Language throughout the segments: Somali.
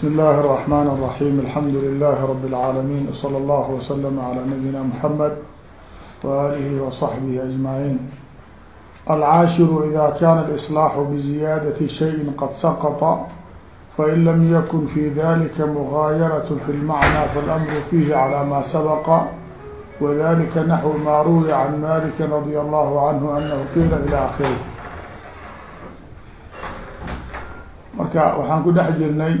بسم الله الرحمن الرحيم الحمد لله رب العالمين وصلى الله وسلم على نبينا محمد وآله وصحبه أجمعين العاشر إذا كان الإصلاح بزيادة شيء قد سقط فإن لم يكن في ذلك مغايرة في المعنى فالأمر فيه على ما سبق وذلك نحو ما روي عن مالك رضي الله عنه أنه قيل إلى آخره marka waxaan ku dhex jirnay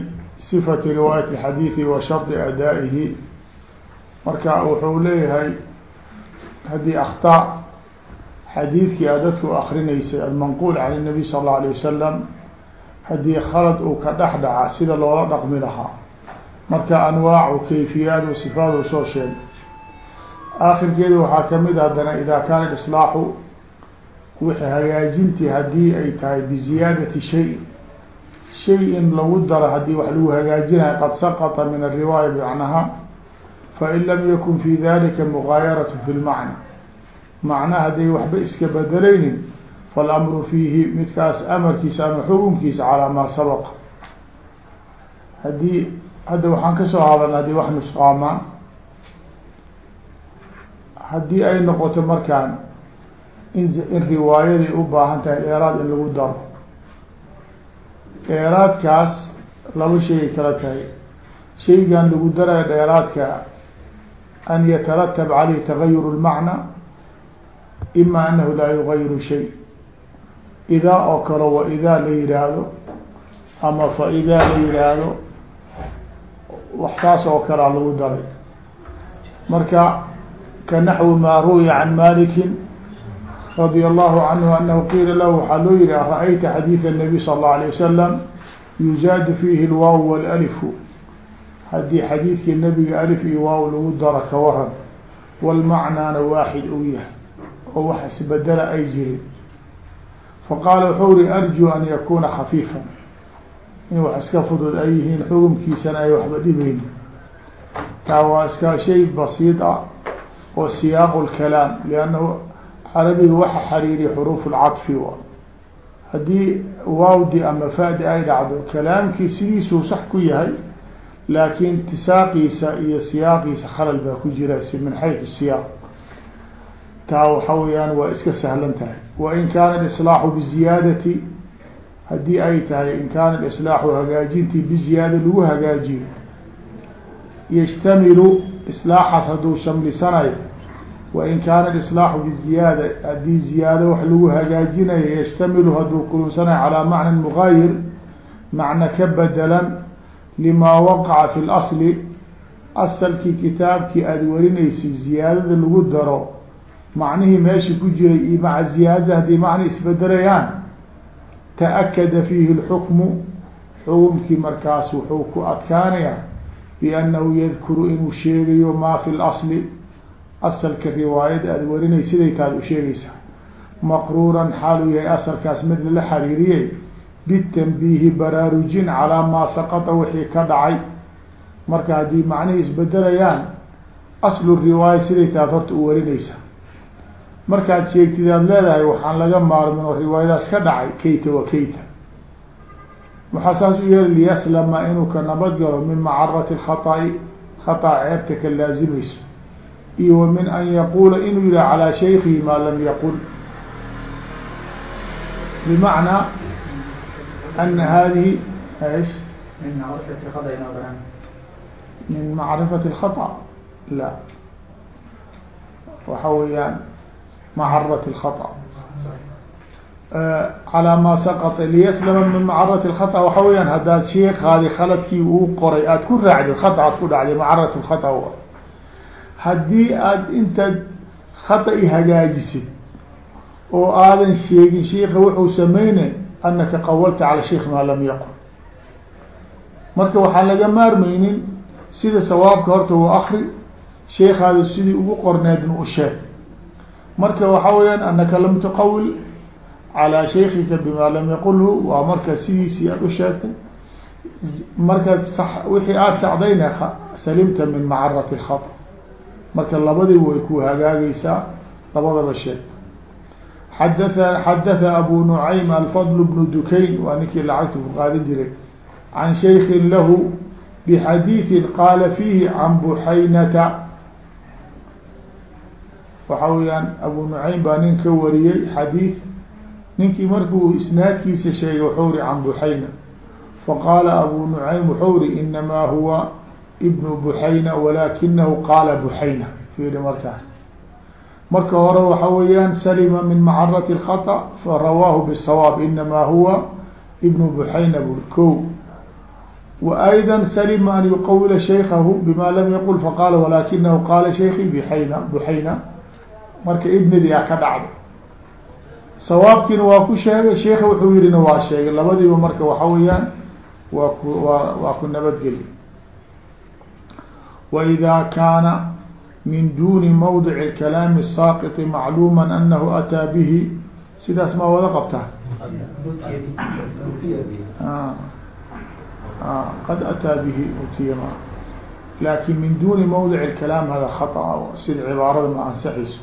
sifati riwaayati xadiidi wa shardi adaa'ihi marka wuxuu leeyahay haddii akhtaa xadiidkii a dadku akrinaysay almanquul can inabiy sala allau alayh wasalam haddii khalad uu ka dhex dhaca sida loola dhaqmi lahaa marka anwaacu kayfiyaadu sifaadu soo sheegay akhirkeeda waxaa ka mid haddana idaa kaana islaaxu wixi hagaajintii haddii ay tahay biziyaadati shay shay in lagu daro hadii wax lagu hagaajinayo qad saqطa min الriwaaya bmacnaha fain lam yakun fi dalika mugaayarat fi lmacna macna hadday waxba iska bedelaynin falamru fiihi midkaas amarkiisa ama xukunkiisa calaa maa sabq hadii hadda waxaan kasoo hadalna hadii wax nusqaamaa haddii ay noqoto markaan in in riwaayaday u baahan tahay dheeraad in lagu daro dheeraadkaas laba shay kala tahay shaygan lagu darayo dheeraadka an yataratab caleyh tagayur اlmacna ima anahu laa yugayiru shay. Idaa oo kale wa idaa la yihaahdo ama fa idaa la yihaahdo wax saas oo kalea lagu daray. Marka kanaxwi maa ruwiya can maliki radي الlahu canhu anahu qiila lahu waxaa loo yihi ara-ayta xadiiث الnabiy sal الlaه alيه wasalam yuzaadu fiihi اlwaaw wاlأlifu haddii xadiidkii nabiga alif iyo waaw lagu daro ka waran wاlmacnaana waaxid uu yahay oo wax isbedela ay jirin faqaala wuxuu ri arjuu an yakuna khafiifan in wax iska fudud ay yihiin xukumkiisana ay waxba dhibayni taa waa iska shay basiid ah oo siyaaq اlkalaam lannahu carabiga waxa xariiriya xuruuf lcaطfi wa. Haddii waawdi ama fadi ay dhacdo kalaamkii sidiisuu sax ku yahay laakiin tisaaqiisa iyo siyaaqiisa khalal baa ku jiraysa min xaytu siyaaq. Taa waxa weyaan waa iska sahlan tahay. Wain kaana islaaxu biziyaadati haddii ay tahay in kaana islaaxu hagaajintii biziyaada lagu hagaajiyo yashtamilu islaaxaas hadduu shamlisanayo wain kaana islaaxu biziyaada haddii ziyaado wax lagu hagaajinayo yashtamilu hadduu kulubsanayo calaa macnan mugaayir macno ka bedelan limaa waqaca fi lasli asalkii kitaabkii aada warinaysa ziyaadada lagu daro macnihii meesha ku jiray iyo maca ziyaadada haddii macni isbedelayaan taakada fiihi lxukmu xukumkii markaas wuxuu ku adkaanayaa biannahu yadkuru inuu sheegayo maa fi lasli asalka riwaayada aada warinay siday taad u sheegaysaa maqruuran xaal uu yahay asalkaas mid lala xariiriyey bitanbiihi baraarujin calaa maa saqata wixii ka dhacay marka haddii macnihii isbedelayaan aslu riwaaya siday taad horta u warinaysaa markaad sheegtid aad leedahay waxaan laga maarmin oo riwaayadaas ka dhacay kayta wa kayta waxaa saas u yeeli liyaslama inuu ka nabad galo min macarati lkhaطa'i khata ceebta ka laazimayso iyo w min an yaqula inuu yihah calى shaykihi ma lam yaqul bmacnaa ana hadihi ايش min macrifati الخطأ la waxa weeyaan macarat الخطأ calى ma saqط liyaslama min macarat الخطأ waxa weyaan haddaad sheekaadi khaladkii uu qoray aad ku raacdid khata aad ku dhacday macarat الخطأ haddii aada intaad khata-i hagaajisid oo aadan sheegin sheika wuxuu sameynay anaka qawalta cala sheikh maa lam yaqul. Marka waxaan laga maarmeynin sida sawaabka horta waa akri sheekaada sidii ugu qorneedna u sheeg marka waxa weyaan anaka lam tuqawil calaa shaykika bima lam yaqulhu waa marka sidiisii aad u sheegtay. Markaad sa wixii aada sacdayna salimta min macarati lkhaط marka labadiiba way ku hagaagaysaa labadaba sheeg xadaa xadatha abu nucaym alfadl bnu dukayn waa ninkii lacagta ku qaadan jiray. Can shaykin lahu bxadiiثi qaala fiihi can buxaynata waxa weyaan abu nucaym baa nin ka wariyey xadiid ninkii markuu isnaadkiisa sheegay wuxuu ri can buxayna faqaala abu nucaym wuxuu ri inamaa huwa ibnu buxayna walakinahu qaala buxayna fiiri markaa marka hore waxa weeyaan salima min macarati الkhaطأ farawaahu bالsawaab inamaa huwa ibnu buxayna buri ko وأيضا سلم أن يqwل شhيkه بma lm yqل faqاl ولakنه qاla شhaykي bحayna بحayna marka ibnidi a ka dhacda sawaabkiina waa ku sheegay sheika wuxuu yihina waa sheegay labadiiba marka waxa weeyaan waa ku waa waa ku nabadgeli وإذا kaana min duni mوضع الكلاam الsاqط maclوma أنه أtىa bه sidaas ma wada qabtaa qad atىa bihi utiya ma lakin min duni mawdic اkalaam hada khaطأ sida cibaarada ma ansaxayso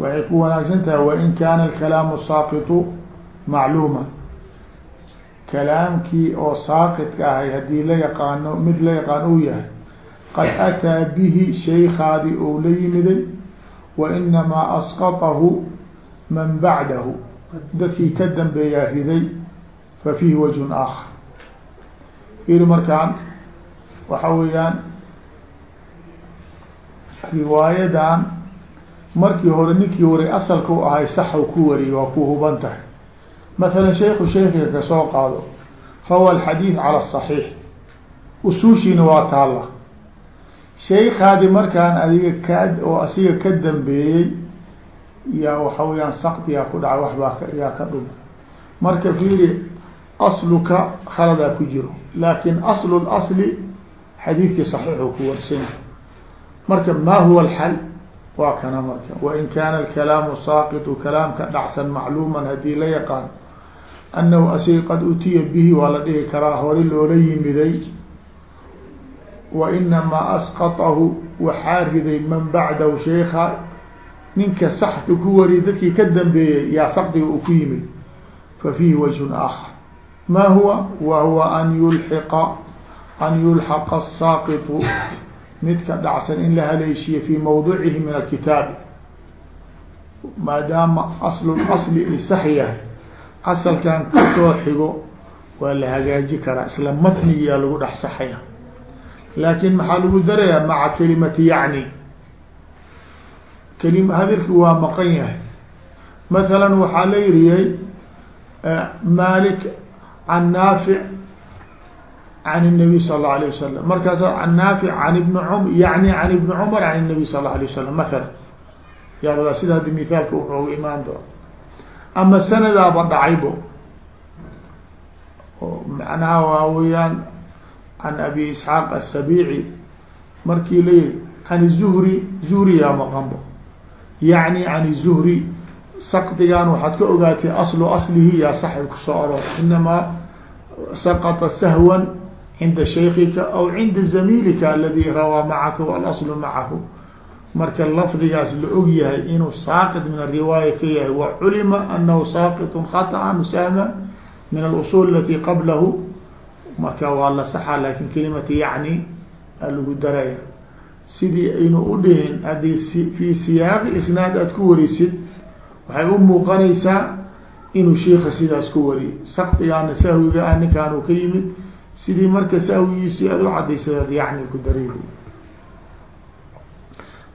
waxay ku wanaagsan tahay wain kaana اkalaamu saaqiطu macluuma kalaamkii oo saaqidka ahay haddii la yaqaano mid la yaqaan uu yahay qad ataa bihi shaykaadi ou la yimiday wainamaa asqaطahu man bacdahu dadkii ka dambeeyaa riday fa fiihi wajhun aakhar iri markaan waxa weeyaan riwaayadan markii hore ninkii waray asalka u ahay saxu ku wariyay waa ku huban tahay masalan shayku shaykiga ka soo qaado rawa alxadiid cala asaxiix usuushiina waa taalla shaykaadi markaan adiga ka oo asiga ka dambeeyey yaa waxa weyaan sakdiyaa ku dhacay waxbaa yaa ka dhuma marka fiiri asluka khaladaa ku jiro. Laakin aslu اlasli xadiidkii صaxiixu ku warsanya marka ma huwa alxal? Waa kana marka. Wain kaana alkalaamu saaqitu kalaamka dhacsan macluuman haddii la yaqaan annahu asiga qad utiya bihi waa la dhihi karaa hore loola yimiday wainamaa asqatahu waxaa riday man bacdahu sheika ninka saxka ku wariy dadkii ka dambeeyey yaa sakdiga uu ku yimid fa fiihi wajhun aakhar ma huwa wa huwa an yuliqa an yulxaqa asaaqitu midka dhacsan in la haleeshiye fii mawdicihi min alkitaabi maadaama aslul asli ay sax yahay asalkan ka soo xigo waa la hagaaji karaa isla matnigiyaa lagu dhex saxaya laakin maxaa lagu darayaa maca kelimati yacni kelim hadalki waa maqan yahay mathalan waxaa la yiriyay malik can naafic can الnabiy sal اlه alيه wasalam markaas can naafic an ibn m yani can ibni cumar can الnabiy sal اله alيه wasalam maala yaa sida haddi mithaalka wuxuu imaan doon ama sanadaaba dhacaybo macnaha waa weyaan can abi isxaaq asabiici markii la yihi can zuhri zuhri yaa maqanbo yacni can zuhri sakdigan waxaad ka ogaatay aslu aslihi yaa saxi ku soo oro inamaa saqata sahwan cinda shaykika aw cinda zamiilika aladi rawaa macaka walaslu macahu marka lafdigaas la og yahay inuu saaqit min ariwaaya ka yahay wa culima saaqitun khaطan sahma min alusul alati qablahu marka waa la saxaa laakin kelimata yacni alagu daraya sidii aynu u dhihin haddii s fii siyaaqi isnaad aada ku warisid waxay u muuqanaysaa inuu sheika sidaas ku wariyo sakdigaana sahwiga ah ninkaanu ka yimid sidii marka sahwigiisii aada u cadaysadeed yacni ku daray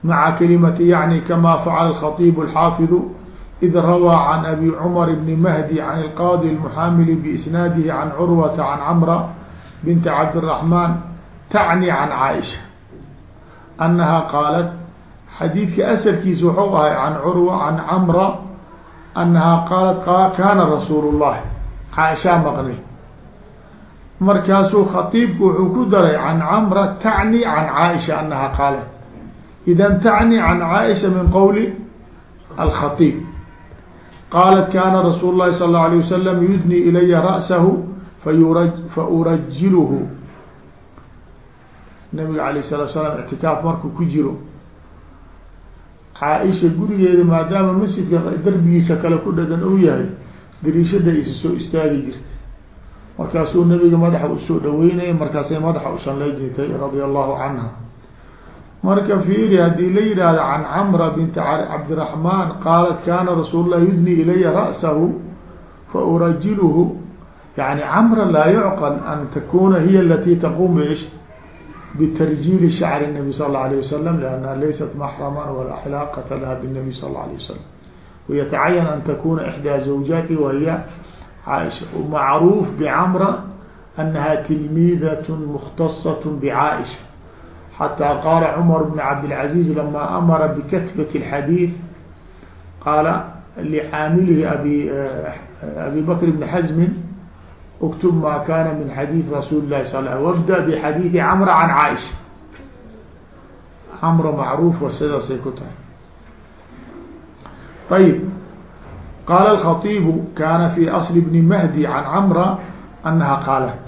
maca kalimati yacni kama facala alkhatiibu alxaafidu id rawaa can abi cumar bni mahdi can ilqaadi almuxaamili biisnaadihi can curwata can camra binti cabdالرaحman tacni can caaisha anaha qaalat xadiidka asalkiisa wuxuu ahay can curwa can camra anaha qaalat kaana rasuul الlahi caaishaa maqnay markaasuu khatiibku wuxuu ku daray can camra tacni can caaisha anaha qaalat idan tacni can caaisha min qowli alkhatiib qaalat kaana rasuul lahi sal اlه alيه wasalam yudni ilaya ra'sahu fayura faurajilhu nabiga alayh الsalatu salaam ictikaaf markuu ku jiro caaisha gurigeeda maadaama masjidka darbigiisa kale ku dhagan uu yahay dariishada isa soo istaagi jirta markaasuu nabiga madaxa u soo dhaweynaya markaasay madaxa ushanlay jirtay radia allahu canha marka fiiri haddii la yihahdo can camra binti cabdiraxmaan qaalat kana rasuul lah yudni ilaya ra'sahu fa urajilhu yani camra laa yucqal an takuna hiya alati taqum bish bitarjiili shacri الnabi sal اla alيه wasalam liannaha laysat maxraman walaa cilaaqata laha bالnabi sal اla alيه wasalam وyتعين أن تkuna إحdى زوجاaته وهy عاشhة ومعروف بعمرة أنها تلميذة مختصة بعائشة حتى قال عمر بن عبدالعزيز لما أمر بكتبة الحديث قال لحاamله أبي أبي بكر بن حزم اكتب ما كان من حديث رsuل الlahi صل وابدأ بحdيث عمرة عن عائشة عمرة معروف sidaasay ku tahay طيب قال الخطيب كان في أصل بن مهدي عن عمرة أنها قالت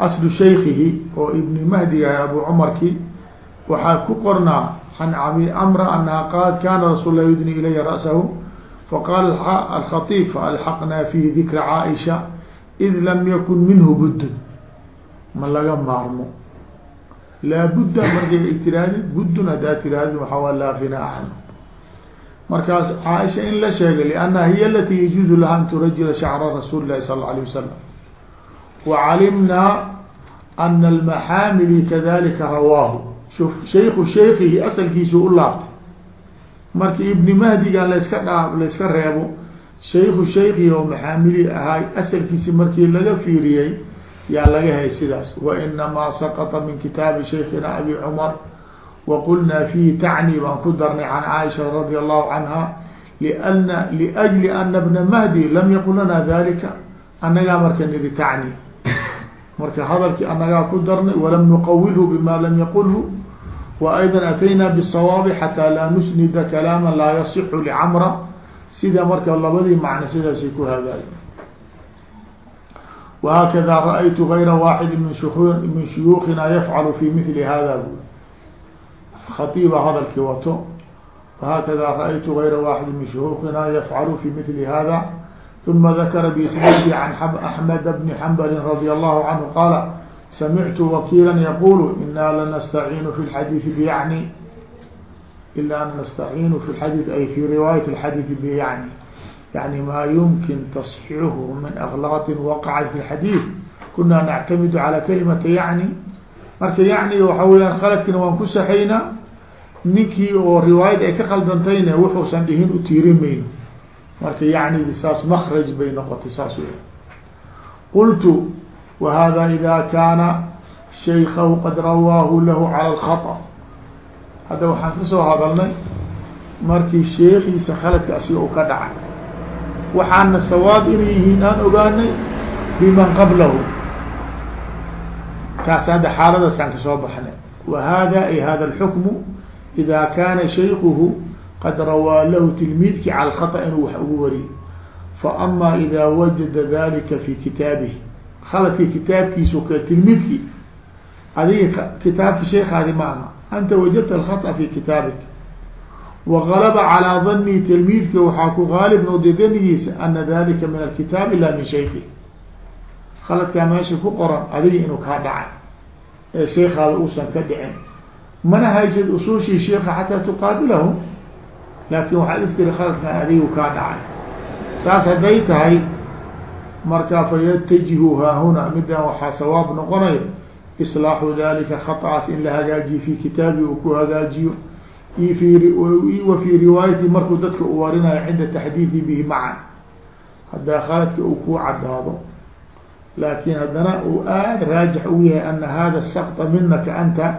أصل شيخه oo iبن مهدي أبو cمرki waxaa ku qornaa عن عمرة أنها قالت كان رsuل الله يدني إلي رأسه فقال الخطيب فألحقنا فيه ذكر عائشة id lam yakun minhu buddun ma laga maarmo laabudda markay tiraahdi buddun haddaa tiraahdi waxawa laa finaa canhu markaas caaisha in la sheegay liannaha hiya alatii yajuuzu laha an turajila shacra rasuuli illahi sala alla alayh wasalam wacalimnaa ana almaxaamili kadalika rawaahu shuf shayku shaykihi asalkiisu u laabtay marki ibni mahdigan laiska dhaa layska reebo shaykhu shaykii oo maxaamilii ahaay asalkiisi markii laga fiiriyey yaa laga hay sidaas. Wainamaa saqطa min kitaabi shaykhina abi cumar waqulnaa fiihi tacni baan ku darnay can caaisha radi allahu canha lna liأjli ana bna mahdi lam yaqul lana dalika annagaa marka niri tacni. Marka hadalkii annagaa ku darnay walam nuqawilhu bima lam yaqulhu waayda ataynaa bsawaabi xataa laa nusnida kalaama laa yasixu lcamra sida marka labadii macno sidaasay ku hagaay وhakذا رأyت غayra واxد min شhyوkina yfعl في mثli hada bu خطيba hadalkii wato وhakذا رأyت غayra واxد min شhyوkina yfعl في mثli hada ثuma ذakra بsناdي عن أحمد بن حنبل رضي الله عنه qاl سمعت وkيلا يقول إنا لنستعين في الحديث بيعني إلا أن نستعين في الحديث أي في رواية الحديث بيعني يعني ما يمكن تصحيحه من أغلاط وقعت في الحديث كنا نعتمد على كلمة يعني marka يعني waxa weyaan khaladkina waan ku saxayna ninkii oo riwaayad ay ka qaldantayna wuxuusan dhihin u tiirin mayno marka yani saas mkraj bay noqotay saas w qultu وhذا إذا kاna شhaykh qad rawaahu lah عalى الخطأ hadda waxaan ka soo hadalnay markii sheekiisa khaladka asiga u ka dhacay. Waxaana sawaab inay yihiin aan ogaanay biman qablahu. Taas hadda xaaladaasaan ka soo baxnay. Wa hada ay hada alxukmu ida kaana shaykuhu qad rawaa lahu tilmiidkii cala alkhata inuu wax ugu wariyo. Fa faama ida wajada dalika fi kitaabihi. Khaladkii kitaabkiisu tilmiidkii adiga kitaabki sheekaadi ma aha anta wajadta alkhaطأ fi kitaabik wagalaba calىa danii tilmiidka waxaa ku gaalib noqday danigiisa ana dalika min alkitaabi la min shayki khaladkaa meesha ku qoran adiga inuu kaa dhacay ee sheekaada uusan ka dhicin mana haysid usuushii sheika xataa tuqaabilahu laakin waxaad istiri khaladkan adigu kaa dhacay saas hadday tahay markaa faytajihu haahuna midaan waxaa sawaab noqonayo islaaxu dalika khataas in la hagaajiyo fii kitaabii uu ku hagaajiyo wa fii riwaayati markuu dadka u warinayo cinda taxdiidi bihi macan haddaa khaladka uu kuu cadaado laakin haddana uu aada raajix ugu yahay ana hada sakta minaka anta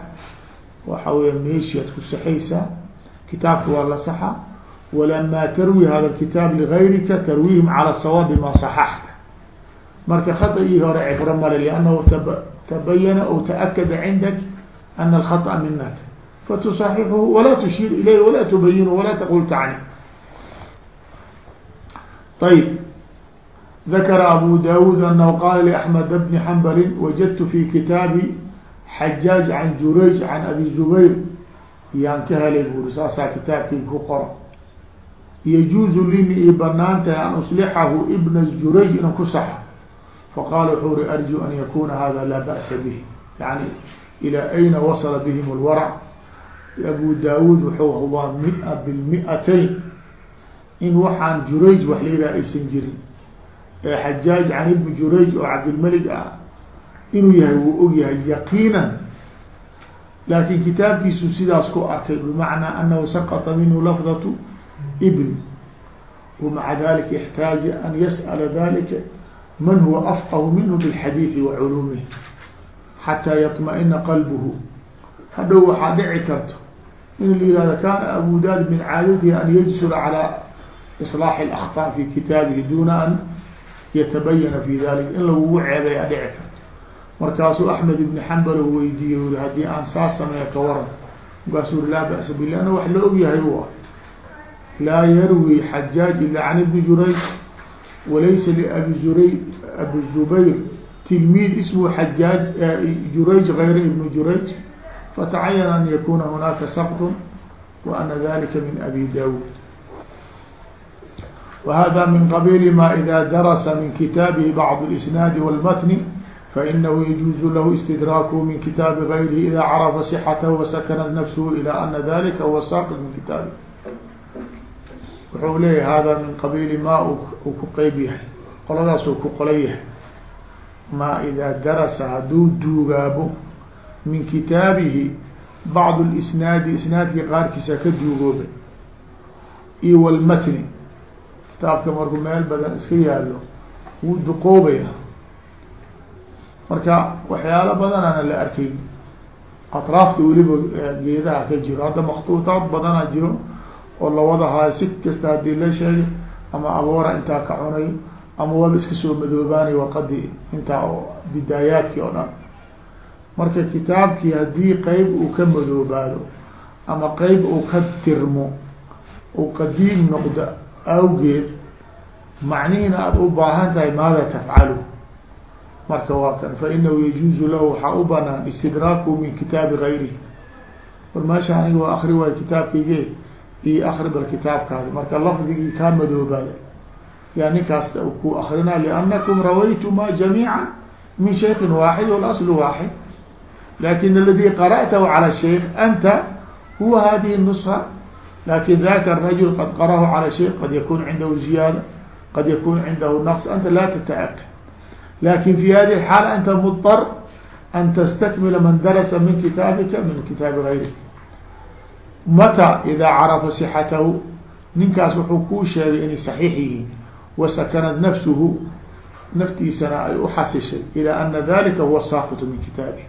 waxa weya meeshiaad ku saxaysaa kitaabka waa la saxa walamaa tarwi hada kitaab ligayrika tarwiihim calى sawaab ma saxaxta marka khata ii hore cibro male lannah tabayana ou taأkada cindak ana الkhaطأ minaka fatuصaxixhu walaa tushiir ilayh walaa tubayinu walaa taqul tacni ayb dakara abu dawud anahu qala لأحmed bni حmbali wajadtu fi kitaabi xajaaج can jurayj can abi zubayr yaan ka helay buri saasaa kitaabkii ku qora yajuuzu lini i banaan tahay an uslixahu ibna jurayj inan ku saxo faqaala wuxuu ri arju an yakuna hada laa ba'sa bihi yani ilaa ayna wasala bihim اlwarac abu daawuud wuxuu hubaa mia bilmiatayn in waxaan jurayj wax layihaha aysan jirin ee xajaaj can ibni jurayj oo cabdilmelig ah inuu yahay wuu og yahay yaqiinan laakiin kitaabkiisu sidaas ku arkay bimacnaa anahu saqطa minhu lafdatu ibn wamaca dalika yaxtaaja an yas'ala dalika man huwa afqahu minhu bilxadiidi wa culuumihi xataa yatma-ina qalbuhu hadhow waxaa dhici karto in la yihahdo kaana abu daad min caadatihi an yajsura calaa islaaxi alaktaa fi kitaabihi duuna an yatabayana fi dalik in lagugu ceebay a dhici karto markaasuu axmed ibni xambal weydiiye uri haddii aan saas sameeyo ka waran markaasuu uri laa ba'sa bi lanna wax la ogyahay u ah laa yarwi xajaaj ila can ibni jurayj walaysa liabi ura abi zubayr tilmiid ismu xajaaj jurayj gayra ibnu jurayj fatacayana an yakuna hunaaka sabtun wa ana dalika min abi daawud wahada min qabiili ma ida darasa min kitaabihi bacd اlisnaadi walmatni fainahu yajuuzu lahu istidraakuhu min kitaabi gayrihi ida carafa sixatahu wasaknat nafsuhu ila ana dalika huwa saaqit min kitaabi wuxuu leeyahy hada min qabiili ma uu ku qeyb yahay. Qoladaasuu ku qolan yahay. Maa idaa darasa hadduu duugaabo min kitaabihi bacdu lisnaadi isnaadkii qaarkiisa ka duugoobe. Iyo walmatni kitaabka markuu meel badan iska yaallo wuu duqoobaya marka waxyaalo badanaana la arkayn. Atraafta weliba geedaha ka jiro hadda maktuutaad badanaa jiro oo lawada haayo si kasta haddii la sheegay ama aboora intaa ka cunayo ama waba iska soo madoobaanayo warqadii intaa oo bidaayaadkii oo dhan. Marka kitaabkii haddii qeyb uu ka madoobaado ama qeyb uu ka tirmo uu qadiim noqdo awgeed macnihiina aada u baahan tahay maada tafcalu. Marka waa kan fainahu yajuuzu lahu waxaa u banaan istidraaku min kitaabi gayrihi war meesha aniga waa akri waayo kitaabkayge iyo akri bal kitaabkaadi marka lafdigii kaa madoobaada yaa ninkaas ku akrina liannakum rawaytuma jamiica min shaykin waaxid walaslu waaxid lakin aladi qara'tahu calى shaykh anta huwa hadihi الnusha lakin daka الrajul qad qarahu calى shay qad yakun cindahu ziyaada qad yakun cindahu naqs anta la tataakad lakin fi hadi الxaal anta mضطr an tastakmila man darasa min kitaabika min kitaabi غayrik mataa idaa carafa sixatahu ninkaas wuxuu kuu sheegay inay saxiix yihiin wasakanad nafsuhu naftiisana ay u xasishay ilaa ana dalika huwa saakit min kitaabi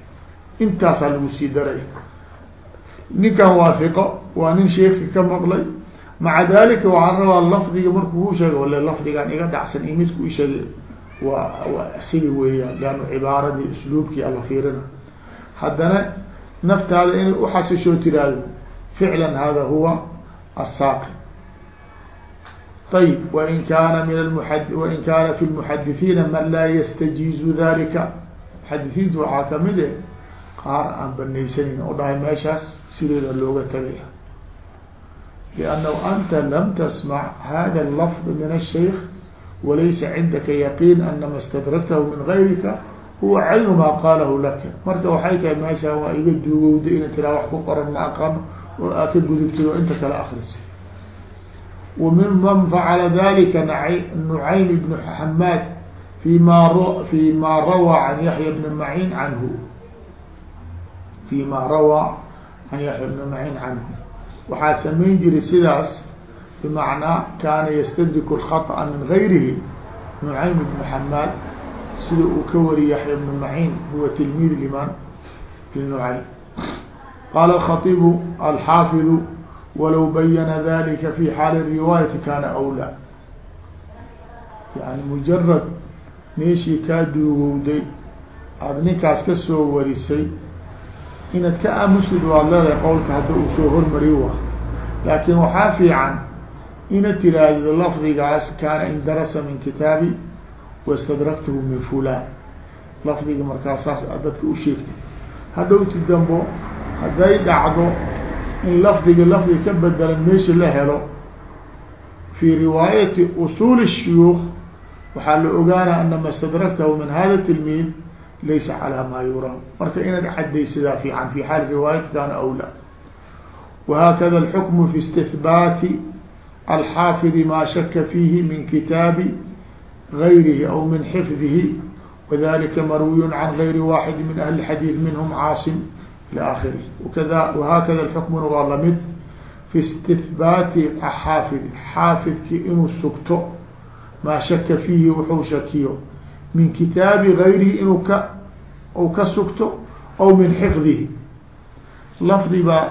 intaasaa lagu sii daray. Ninkan waa waa nin sheeki ka maqlay. Maca dalika waxaa rabaa lafdiga markuu ku sheegay ale lafdigan iga dhacsan imidku isheegay waa waa sigi weeyaan laanu cibaaradii usluubkii alla fiirina. Haddana naftaada inay uxasisho tiraahdo hada huwa asaaqi ayb wain kaana min almuad wain kaana fi lmuxadithiina man laa yastajiizu dalika muxadithiinta waxaa ka mid e qaar aan banaysanin oo dhahay meeshaas sideeda looga tagaya liannahu anta lam tasmac hada lafd min الshaykh walaysa cindaka yaqiin anama istadraktahu min gayrika huwa caynu maa qaalahu laka marka waxay tahay meeshaa waa iga duugowda ina tiraa wax ku qoran ma aqano oo aa ka gudubtay oo inta kala akrisay wa min man facala dalika nucaym ibn xamaad fi ma fi ma rawaa can yaxya bni macin canhu فيma rawى عن yaحya بن معin canhu waxaa samayn jiray sidaas bmacnaa kaana ystdrik الخطأ min غayrihi نuعaym بن حmaad sida uu ka wari yaحya بن معin huwa تlmid lman لنuعaym qala الخطيب الxاafiظ walow bayana dalika في xaal الriwaayaةi kana أwlى yani mujarad meeshii kaa duugowday aada ninkaas ka soo warisay inaad ka aamusid waad leedahay qowlka hadda uu soo hormari waa laakin waxaa fiican inaad tiraahdo lafdigaas kaana indarasa min kitaabi wastadraktahu min fulan lafdiga markaas saas aad dadka u sheegtay hadhowti dambo hadday dhacdo in lafdiga lafdiga ka bedelan meesha la helo fi riwaayati usuul الshuyuuk waxaa la ogaana ana ma stadraktahu min hada tilmiid laysa calaa maa yuraa marka inaad cadaysadaa fiican fi xaali riwaayati kana awla wahakada alxukmu fi istihbaati alxaafidi maa shaka fiihi min kitaabi gayrihi aw min xifdihi wadalika marwiy can gayri waaxidi min ahli xadiid minhm caasim akhirih kada wahakada alxukmuna waa la mid fi istihbaati xaafidi xaafidki inuu sugto maa shaka fiihi wuxuu shakiyo min kitaabi gayrihi inuu ka u ka sugto aw min xifdihi lafdi baa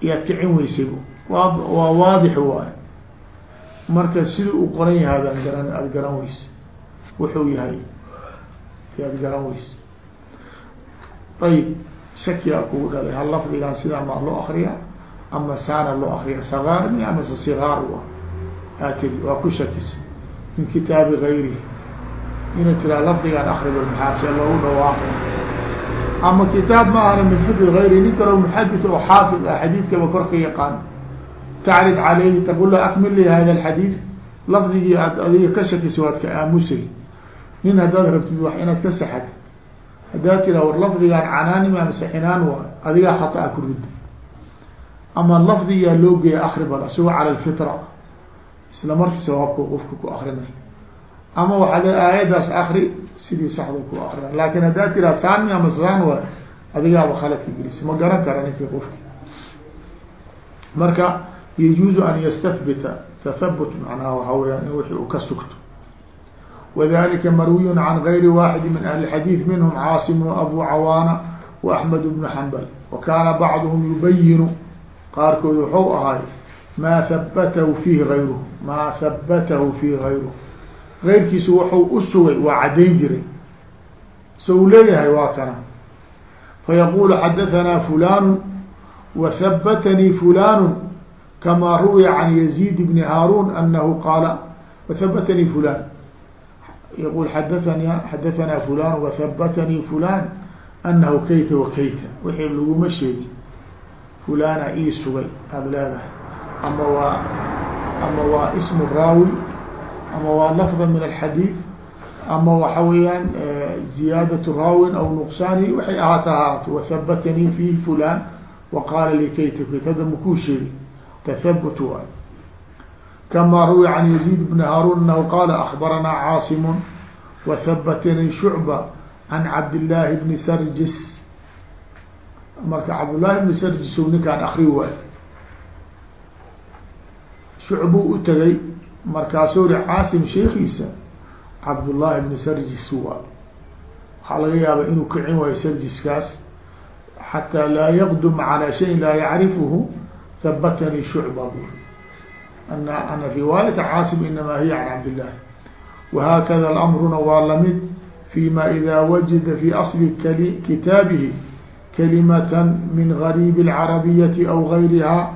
yaad kicin weysay waa waa waadix waay marka sidii uu qoran yahay adaan garan aada garan weyse wuxuu yahay yaad garan weyse ayib shakiyaa kugu dhalay hal lafdigaan sidaa maa loo akriya ama saana loo akriya sagaar mi amase sigaar ah aatiri waa ku shakis min kitaabi gayrihi ina tiraa lafdigaan akriba maxaa see loogu dhawaaqay ama kitaab ma ahna min xifdi gayri nin kaloo muxadis oo xaafid ah xadiidkaba korka yaqaan tacrid caleyhi taqul la akmil li hada alxadiid lafdigii aad adiga ka shakisa waad ka aamusay nin haddaad rabtid wax inaad ka saxad haddaad tiraa war lafdigaan canaanima mase cinaan waa adigaa hataa ku rid. Ama lafdigaa loo geeya akri bal isagoo cala alfitra isla markii sawaabka qofka ku akrinay ama waxaa le aayaddaas akri sidii saxda ku akriya laakin haddaad tiraa saanmi ama saan waa adigaaba khaladka gelisa ma garan kara ninkii qofki. Marka yajuuzu an yastahbita tathabut macnaha waxaa weyaan in wixii uu ka sugto wadalika marwiy can gayri waaxidi min ahli xadiid minhm caasim abu cawaana wa axmed bnu xambal wa kaana bacduhum yubayinu qaarkood wuxuu ahay maa habatahu fiihi gayruhu maa habatahu fiihi gayruhu gayrkiisu wuxuu u sugay waa caddayn jiray so uu leeyahay waa kana fayaqulu xadahanaa fulanu wa habatanii fulanu kama ruwiya can yaziid bni haarun anahu qaala wahabatanii fulan yaqul xadathani xadahanaa fulan wahabatanii fulan anahu kayta wa kayta wixii laguma sheegi fulana ii sugay aada leedahay ama waa ama waa ismu raawi ama waa lafda min alxadiid ama waxa weeyaan ziyaadaة raawin aw nuqsaani waxay ahaata ahaato wahabatanii fiihi fulan wa qaala li kayta kayta hada makuu sheegi tathabut waay kama ruwiya can yaziid bni haarun anahu qaala akbaranaa caasimu wahabatanii shucba can cabdillaahi bni sarjis marka cabdullaahi bni sarjis ninkaan akri waay shucbuu u tegay markaasuu ri caasim sheekiisa cabdullaahi bni sarjis waa waxaa laga yaaba inuu kicin waayo sarjiskaas xataa laa yaqdum calaa shayin laa yacrifuhu habatanii shucba bur ana ana riwaayata caasim inamaa hiya can cabdillahi wahaakada alamruna waa lamid fima ida wajada fi asli kali kitaabihi kalimatan min gariibi اlcarabiyati aw gayriha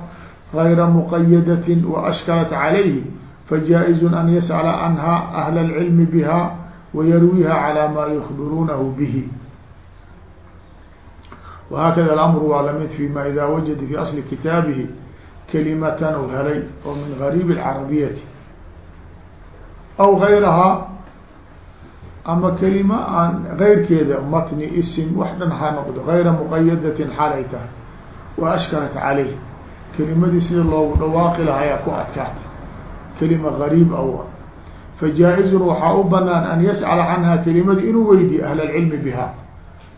gayra muqayadatin waashkalat calayhi فجائز أن يسأل عنها أهل العلم بها ويرويها على ما يخبرونه به وهكذا الأمر waa فيما إذا وجد في أصل كتابه كلمة u helay oo من غريب العربية أو غيرها ama كلمة aan غeyrkeeda mtن اسم wax dhan ha noqdo غayra مqيدة xalay tahay وأشكلت عليه kelimadii sida loogu dhawaaqi lahayaa ku adkaatay kelima gariib aw fajaa-izun waxaa u banaan an yascala canha kelimada inuu weydiyo ahl alcilmi biha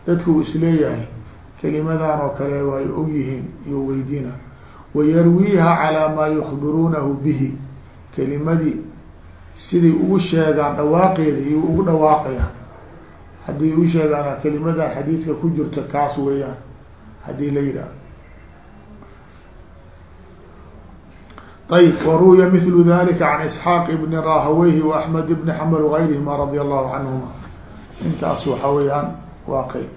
dadku uu isleeyahay kelimadan oo kale way og yihiin iyo weydiina wayarwiiha calaa maa yukhbiruunahu bihi kelimadii siday ugu sheegaan dhawaaqeeda iyo ugu dhawaaqaya hadday u sheegaan kelimada xadiidka ku jirta kaas weeyaan haddii la yidhaah ayb waruya mil dalika can isxaaq ibni rahaweyhi waaxmed ibni xamal wagayrihima radia allahu canhuma intaas waxa weeyaan waa qeyb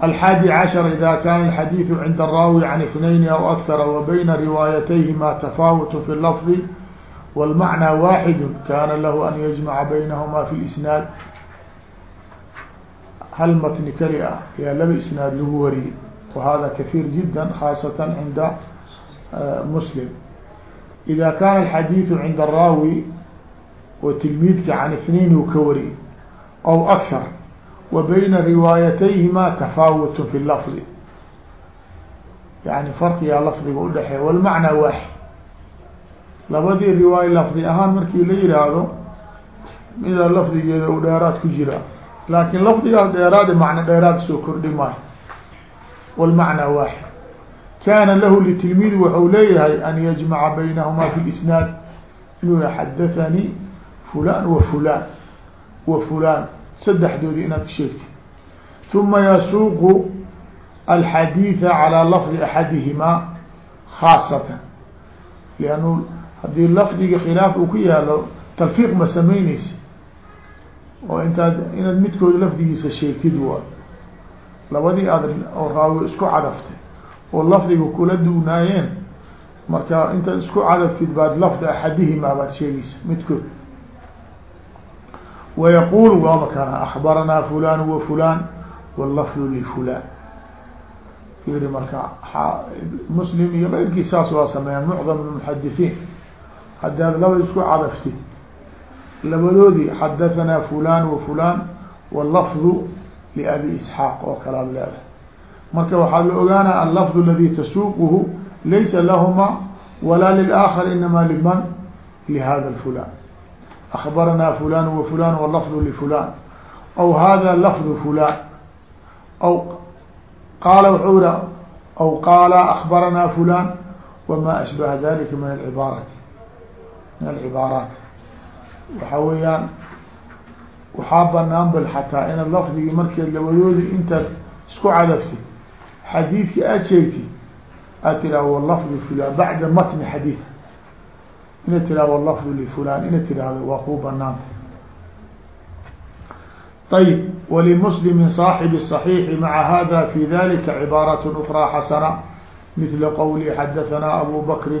alxaadi cashar ida kana alxadiiثu cinda araawi can اثnayn aw akara wa bayna riwaayatayhima tafaawut fi lafظi wاlmacnى waaxid kana lahu an yajmaca baynahuma fi isnaad hal matni keli ah yaa laba isnaad lagu wariyey wahada kahiir jida khaasatan cinda muslim إذا kاn الحdيث عند الراawي oo tilmiidka can اثnain uu ka wariyey aw akar wa bayna riwaayatayhima tafaawut fi lafdi yani farqigaa lafdiga udhexeeya walmacnaa waaxid labadii riwaaya lafdi ahaan markii la yihaahdo mida lafdigeeda u dheeraad ku jira laakin lafdigaas dheeraade macno dheeraad soo kordhi maayo walmacnaa waaxid kana lahu litilmiid waxau leeyahay an yajmaca baynahuma fi lisnaad inuu xadathanii fulan wa fulan wa saddexdoodi inaad sheegti uma yasuuqu alxadiida calى lafdi axadihimaa khaasatan. Liannu haddii lafdiga khilaaf uu ku yaalo talfiiq ma samayneysa oo intaad inaad midkooda lafdigiisa sheegtid waay labadii aad oo raawi isku cadaftay oo lafdiga kula duunaayeen marka intaad isku cadaftid baad lafdi axadihimaa baad sheegeysa midkood ويقول waaba kana أخبرnaa فulan وفulan واللفظ لفulan iri marka mslim iyo غeyrkii saas waa sameeyaan معظم المحadiثiin hadaad laba isku cadaftid labadoodii xadaثnaa فulan وفulan واللفظ لأbي إسحاaq oo kalaad leedahay marka waxaa la ogaana اللفظ الذي تسuqه laysa lahma ولا للآخر inama لmن لhذا الفulan أخبرنا فلان وفلان واللفظ لفلان أو هذا لفظ فلان أو قال وxuu i أو قال أخبرنا فلان وما أشبه ذلك من العباarات من العباarات waxa weeyaan waxaa banaan bal xataa inaad lafdigii markeed labadoodi intaad isku cadaftid xadiidki aad sheegtid aad tiraa واللفظ فلان بعda mتن xadيث ina tirahdo lafdu lifulan ina tirahdo waa kuu banaanta ayb walimuslimi صaaxibi الصaحيiحi maca hada fi dalika cibaaraة أkrى xasana mثla qwli xadaثna abu bakri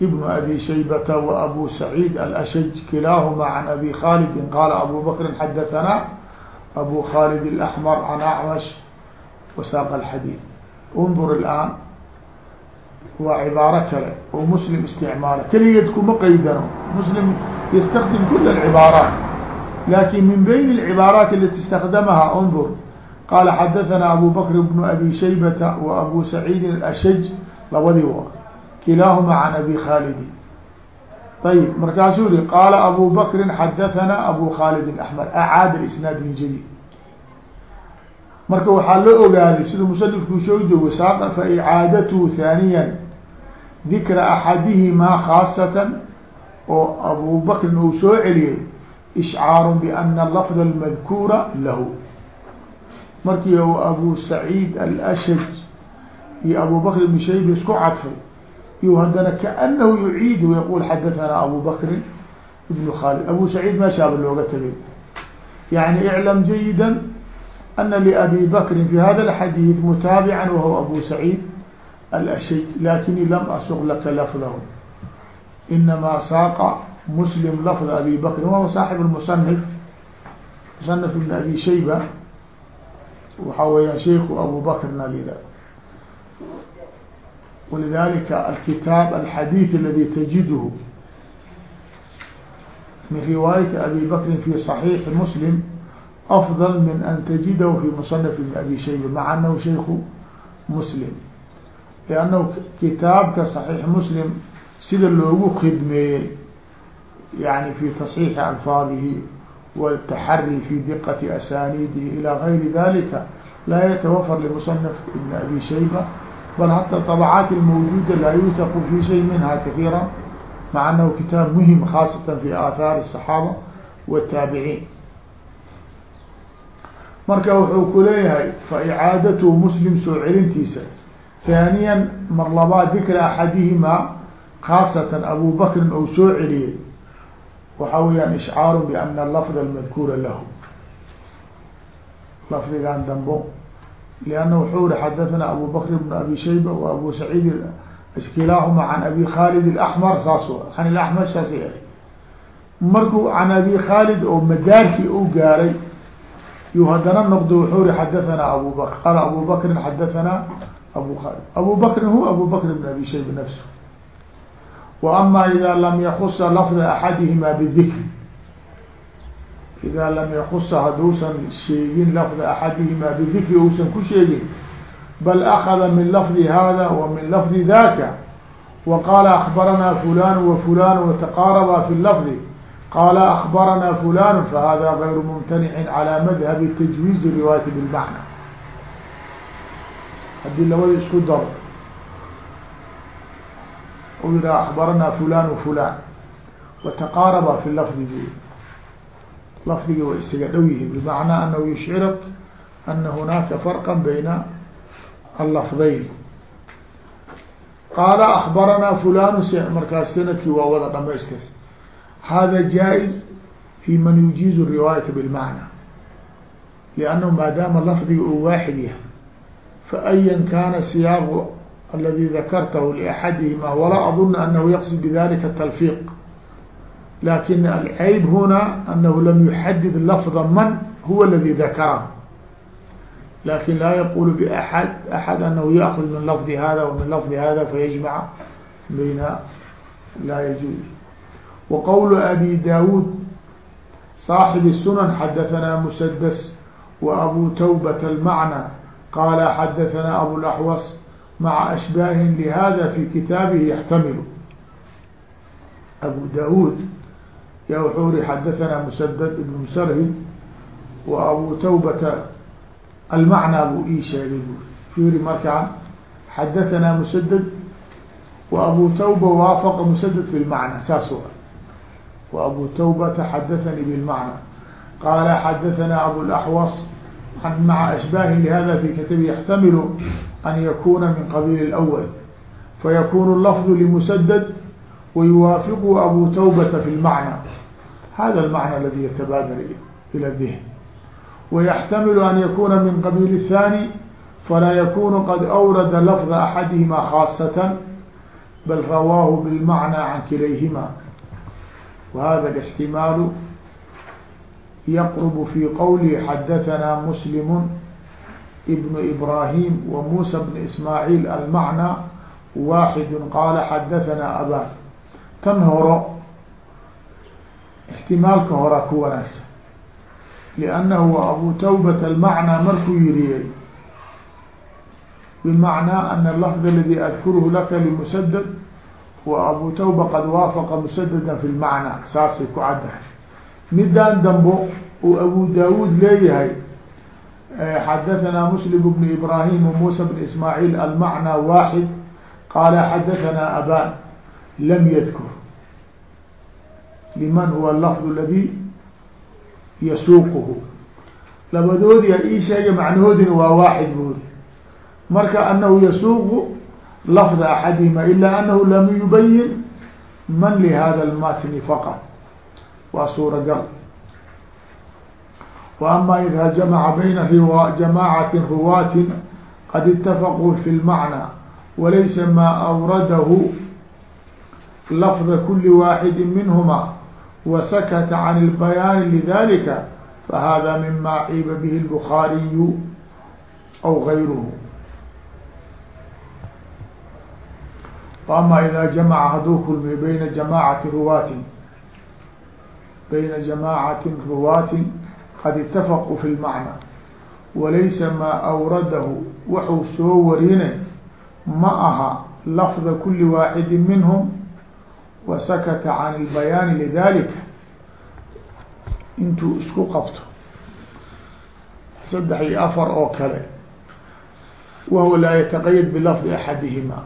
بn abi shaybata وabu سacيid alأshج kilaahma can abi khalidi qala abu bakri xadaثna abu khalid الأحmr can acmash wasaaq الxadيث انظr الآn waa cibaaro kale oo muslim isticmaala keligeed kuma qaydano muslim ystakdim kul اcibaaraat lakin min bayn اlcibaaraat alati اstakdamaha انdur qala xadaثna abu bakr bnu abi shaybata wa abu saciidin ashaj labadii wa kilaahuma can abi khalidi ayb markaasuu yihi qaala abu bakri xadaثna abu khalid axmed acaada isnaad min jadيd marka waxaa la ogaaday siduu musanifku soo joogo saaqa fa icaadatuhu haaniya dikra axadihimaa khaasatan oo abu bakrin uu soo celiyey ishcaaru biana lafda almadkuura lahu. Markii u abu saciid alashaj iyo abu bakr ibn shayba isku cadfay iyo haddana kaanahu yuciidu yaqul xadathana abu bakrin ibnu khalid abu saciid meeshaaba looga tegay. Yani iclam jayida ana liabi bakrin fi hada alxadiid mutaabica wahuwa abu saciid الأشج لكني لم أسق لك لفظه إنما ساق مسلم لفظ أبي بكر وهو صاحب المصنف مصنف بن أبي شيبة وحوى شيخ أبو بكر لذا ولذلك الكتاب الحديث الذي تجده من رواية أبي بكر في صحيح مسلم أفضل من أن تجده في مصنف بن أبي شيبة مع أنه شيخ مسلم لأnنه kitaabka صحيiح mسلم sida loogu khidmeeyey يعني في تصحيiح ألفاaظihi والتحrي في دقة أسانيdihi إلى غayri ذلika laa yتوفر لمصنف بن أbي شhيبة bل حتى الطبعاaت الموجودة laa يوثق في شhيء منها كثيرا مع أنه kتاab مهم خاaصة في آثاaر الصحاaبة والتاaبعين marka wuxuu ku leeyahay fa icaadatuhu muslim soo celintiisa. Haaniyan mar labaad dikra axadihimaa khaasatan abu bakrin ou soo celiyey waxa weeyaan ishcaaru biana lafd almadkuura lahu. Lafdigan dambo. Lianna wuxuu ihi xadathana abu bakr bnu abi shayba wa abu saciid iskilaahuma can abi khalid اaxmar saasoo can ilaxmar saasay ahay markuu can abi khalid oo madaarkii u gaaray yuu haddana noqdo wuxuu ri xadaanaa abu bakr qaala abu bakrin xadaanaa abu khaalid abu bakrin huwa abu bakr bn abi shayba nafsu wa ama ida lam yakusa lafda axadihima bidikri idaa lam yakusa hadduusan sheegin lafda axadihima bidikri uusan ku sheegin bal akada min lafdi hada wa min lafdi daka wa qaala akbaranaa fulan wa fulan wataqaarabaa fi lafdi qaala akbaranaa fulan fahada gayru mumtanicin calى madhabi tajwiizi riwaayati bilmacna haddii labada isku daro u yihaha akbaranaa fulan fulan wataqaaraba fi lafdi lafdiga way isaga dhow yihiin bmacnaa anahu yushcirak ana hunaaka farqa bayna allafdayn qaala akbaranaa fulanu s markaas sannadkii waa wada dhamaystir hada jaa-iz fi man yujiizu riwaayata bilmacna liannahu maadaama lafdiga uu waaxid yahay faأyan kana siyaaqu aladi dakartahu liaxadihima walaa aduna anahu yaqsid bidalika talfiq laakiin alcayb huna anahu lam yuxadid lafda man huwa aladi dakarahu laakiin laa yaqulu baxad axad anahu yaakud min lafdi hada wa min lafdi hada fayajmaca bayna laa yajuuz wa qowlu abi dawuud صaaxib الsunan xadahanaa musadas wa abu tawbat almacna qaala xadahanaa abulaxwas maca ashbaahin lihada fi kitaabihi yaxtamilu abu dawuud ya wuxuu ri xadahanaa musadad ibn musarhid wa abu tawbata almacnaa buu ii sheegay bu fiiri markaa xadahanaa musadad wa abu tawba waafaqa musadad fi lmacna saas u wa abu tawbata xadathanii bilmacna qaala xadahanaa abulaxwas maca ashbaahin lihada fi kitabi yaxtamilu an yakuna min qabiil اlأwl fayakunu lafdu limusadad wayuwaafiqu abu tawbata fi lmacna hada المعنى اladي yتbاdر ilى الذهn ويحتmل an ykuna min qبيل الثاني falaa ykun qad أwrd لفظ أحadهma خاaصة bl rawاه بالمعنى عan kilayhma وhذا الاحتimاal yqرب في qwlه xdثnا مسلم بن إبراهيم وموسى بن إسماعيل المعنى واxد qال xdثnا abاn tn horo ixtimaalka horaa ku wanaagsan liannahu abu tawbata almacnaa markuu yiriyey bimacnaa ana alafd aladi adkuruhu laka limusadad wa abu tawba qad waafaqa musadadan fi lmacnaa saasay ku caddahay. Midaan dambo uu abu daawuud leeyahay xadahanaa muslim bn ibrahim musa bn ismaaciil almacnaa waaxid qaala xadahanaa aban lam yadkur liman huwa lafd aladi yasuuquhu labadoodi a ii sheegay macnahoodina waa waaxid buuri marka anahu yasuuqu lafda axadihima ilaa anahu lam yubayin man lihada lmatni faqad waa suuragal wa ama ida jamaca bayna jamacati ruwaatin qad itafaquu fi lmacna walaysa ma awradahu lafda kuli waaxidi minhuma وسkت عن البيان لذلika فhذا مما عيب bه البخاaري أو غyره ama idaa jamaca hadduu kulmiyo bayna jamaacati ruwaatin bayna jamaacatin ruwaatin qad itafaquu fi lmacna walaysa maa awradahu waxuu soo warinay ma aha lafda kuli waaxidin minhum wa sakata can lbayaani lidalika intuu isku qabto saddex iyo afar oo kale wa huwa laa yataqayad bilafdi axadihima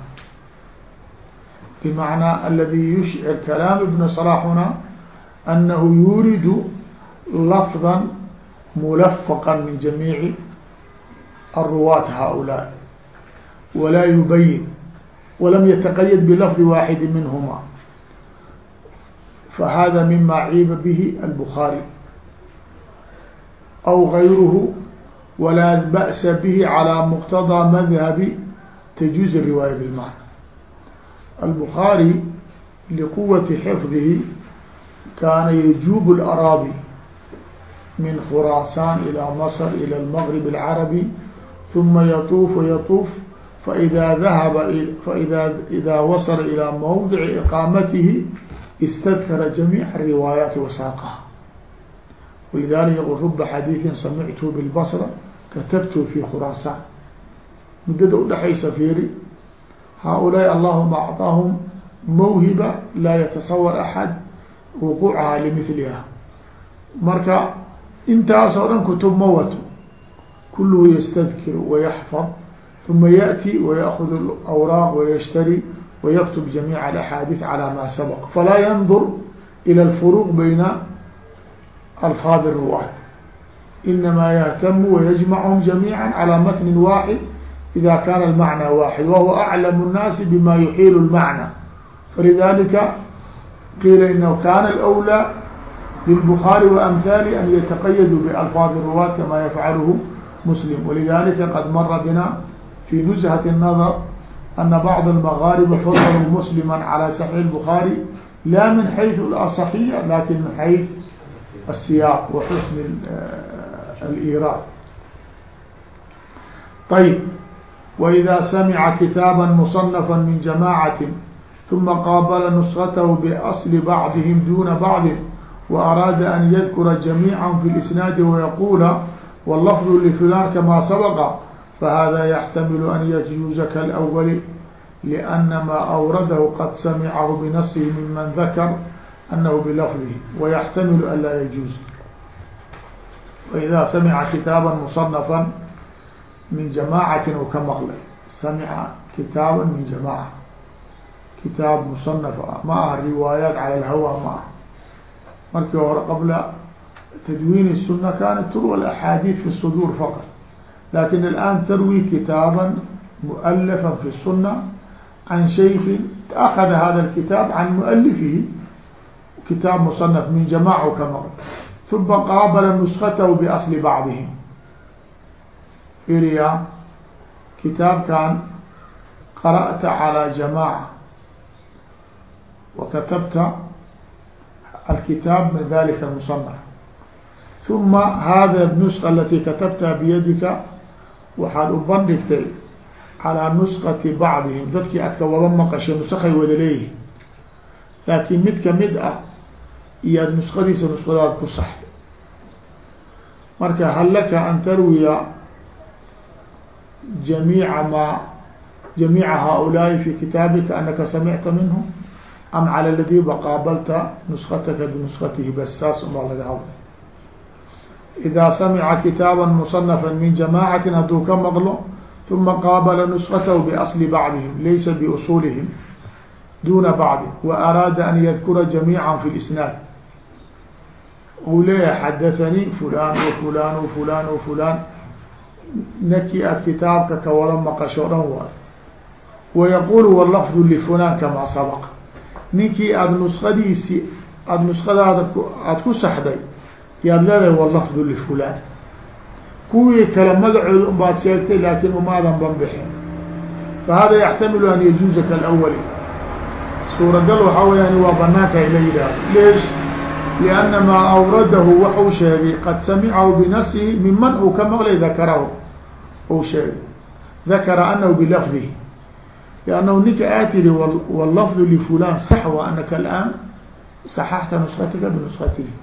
bimacnaa aladi yushcir kalaam ibn صلاxuna anahu yuridu lafda mulafaqا min jamiici الruwaat haؤulaaء walaa yubayin walam yataqayad bilafdi waaxidi minhuma fahada mima ciiba bihi الbخaarي aw غayruhu walaa bأsa bihi calى mqtadى madhabi تجuز الriwaayة bالmعنى الbخaarي لquwati xfظihi kaana yجub الأراضي min khuraasan ilى mصr ilى المغرب العربي ثuma yطuuf yطuuf faإida dahaba faida إida wasla ilى mوضع iqaamatihi istadkara jamiiع الriwaayaati wasaaqaha walidalika yqul ruba xadiiثin samictu bilbصra katabtu fi khuraasan muddada udhexaysa fiiri haaulaai allahuma acطaahum mawhiba laa yatasawar axad wuquucaha limiliha marka intaas oo dhan kutub ma wato kulluhu ystadkiru wayaxfad uma yaأti wayaأkud awraaq wayashtari wayaktub jamiiع axaadiث calى ma sabq falaa yandur ilى اlfuruq bayna alfaad الruwaat inama yahtamu wayajmachum jamiiعa calى matn waaxid ida kana اlmacnى waaxid wahuwa aclam الnaasi bima yuxiil اlmacnى falidalika qiila inahu kana اlأwlى lilbخaarي وamhali an yataqayaduu balfaad الruwaat kama yafcalhu muslim walidalika qad mara bina fi nuzhat الnadr ana bacd اlmagaariba fadluu muslima calى صaxiix الbخaarي la min xayثu aصaxiya lakin min xayث الsiyaq wa xusn اliraad ayb وإذا سمع كتابا مصنفا من جماعة ثم قابل نسخته بأصل بعضهم دون بعض وأراد أن يذكر جميعا في الإسناد ويقول واللفظ لفلان كما سبق فهذا يحتمل أن يجوز كالأول لأن ما أورده قد سمعه بنصه ممن ذكر أنه بلفظه ويحتمل أن لا يجوز وإذا سمع كتابا مصنفا min jamaacatin u ka maqlay samica kitaaban min jamaaca kitaab musanaf ah ma aha riwaayaat cala alhawa ma aha markii hore qabla tadwiin الsuna kanat turwa axaadiid fi الصduur faqط lakin alan tarwi kitaaba mualafa fi الsuna can shayki akada hada اkitaab can mualifihi kitaab musanaf min jamaaca u ka maqlay uma qaabala nuskatahu basli bacdihim iriya kitaabkan qara'ta calى jamaaca. Wakatabta alkitaab min dalika musanaf uma hada nuska alati katabtaa biyadika waxaad u bandhigtay calىa nuskati bacdihim. Dadkii adka wada maqashay nusakay wada leeyihiin laakiin mid ka mid ah iyaad nuskadiisa nuskadaad ku saxday. Marka hal an tarwiya jamiica maa jamiica haaulaai fi kitaabika anaka samicta minhu am cala ladiiba qaabalta nuskataka binuskatihi bas saas unbaa laga hadlay idaa samica kitaaban musanafan min jamaacatin hadduu ka maqlo uma qaabala nuskatahu biasli bacdihim laysa biusuulihim duna bacdi wa araada an yadkura jamiica fi lisnaad uu leeyahay xadathanii fulan wafulan wafulan wafulan nakii aad kitaabka ka wada maqasho dhan waay. Wayaqul wlafdu lifulan kamaa sabq ninkii aada nuskadiisi aada nuskadaada aada ku saxday yaad leedahay wlafdu lifulan kuwii kale magacooda unbaad sheegtay laakin umaadan banbixin. Fahada yaxtamilu an yajuuza kalawali suuragal waxaa weyaan waa banaanka la yidhaahdo. Leesh lianna maa awradahu waxuu sheegay qad samicahu binafsihi miman uu ka maqlay dakarahu u sheegay dakara anahu bilafdihi liannahu ninka aa tiri wallafdu lifulan sax wa anaka alaan saxaxta nuskatika binuskatihi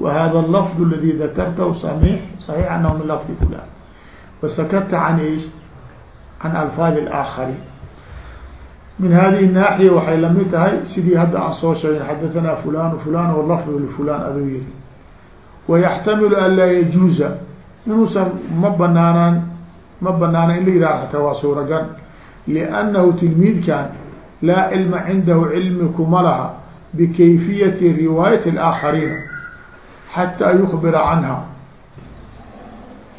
wa hada allafdu aladi dakartahu samix saxiix anahu min lafdi fulan wasakata can ish can alfaadi alaakhariin min hadihi naaxiya waxay la mid tahay sidii hadda aan soo sheegin xadathana fulan fulan wlafdu lifulan aduu yiri wayaxtamilu an laa yajuuza inuusan ma banaanaan ma banaana in la yihah hataa waa suuragal liannahu tilmiidkan laa cilma cindahu cilmi kuma laha bikayfiyati riwaayati alaakhariina xataa yukbira canha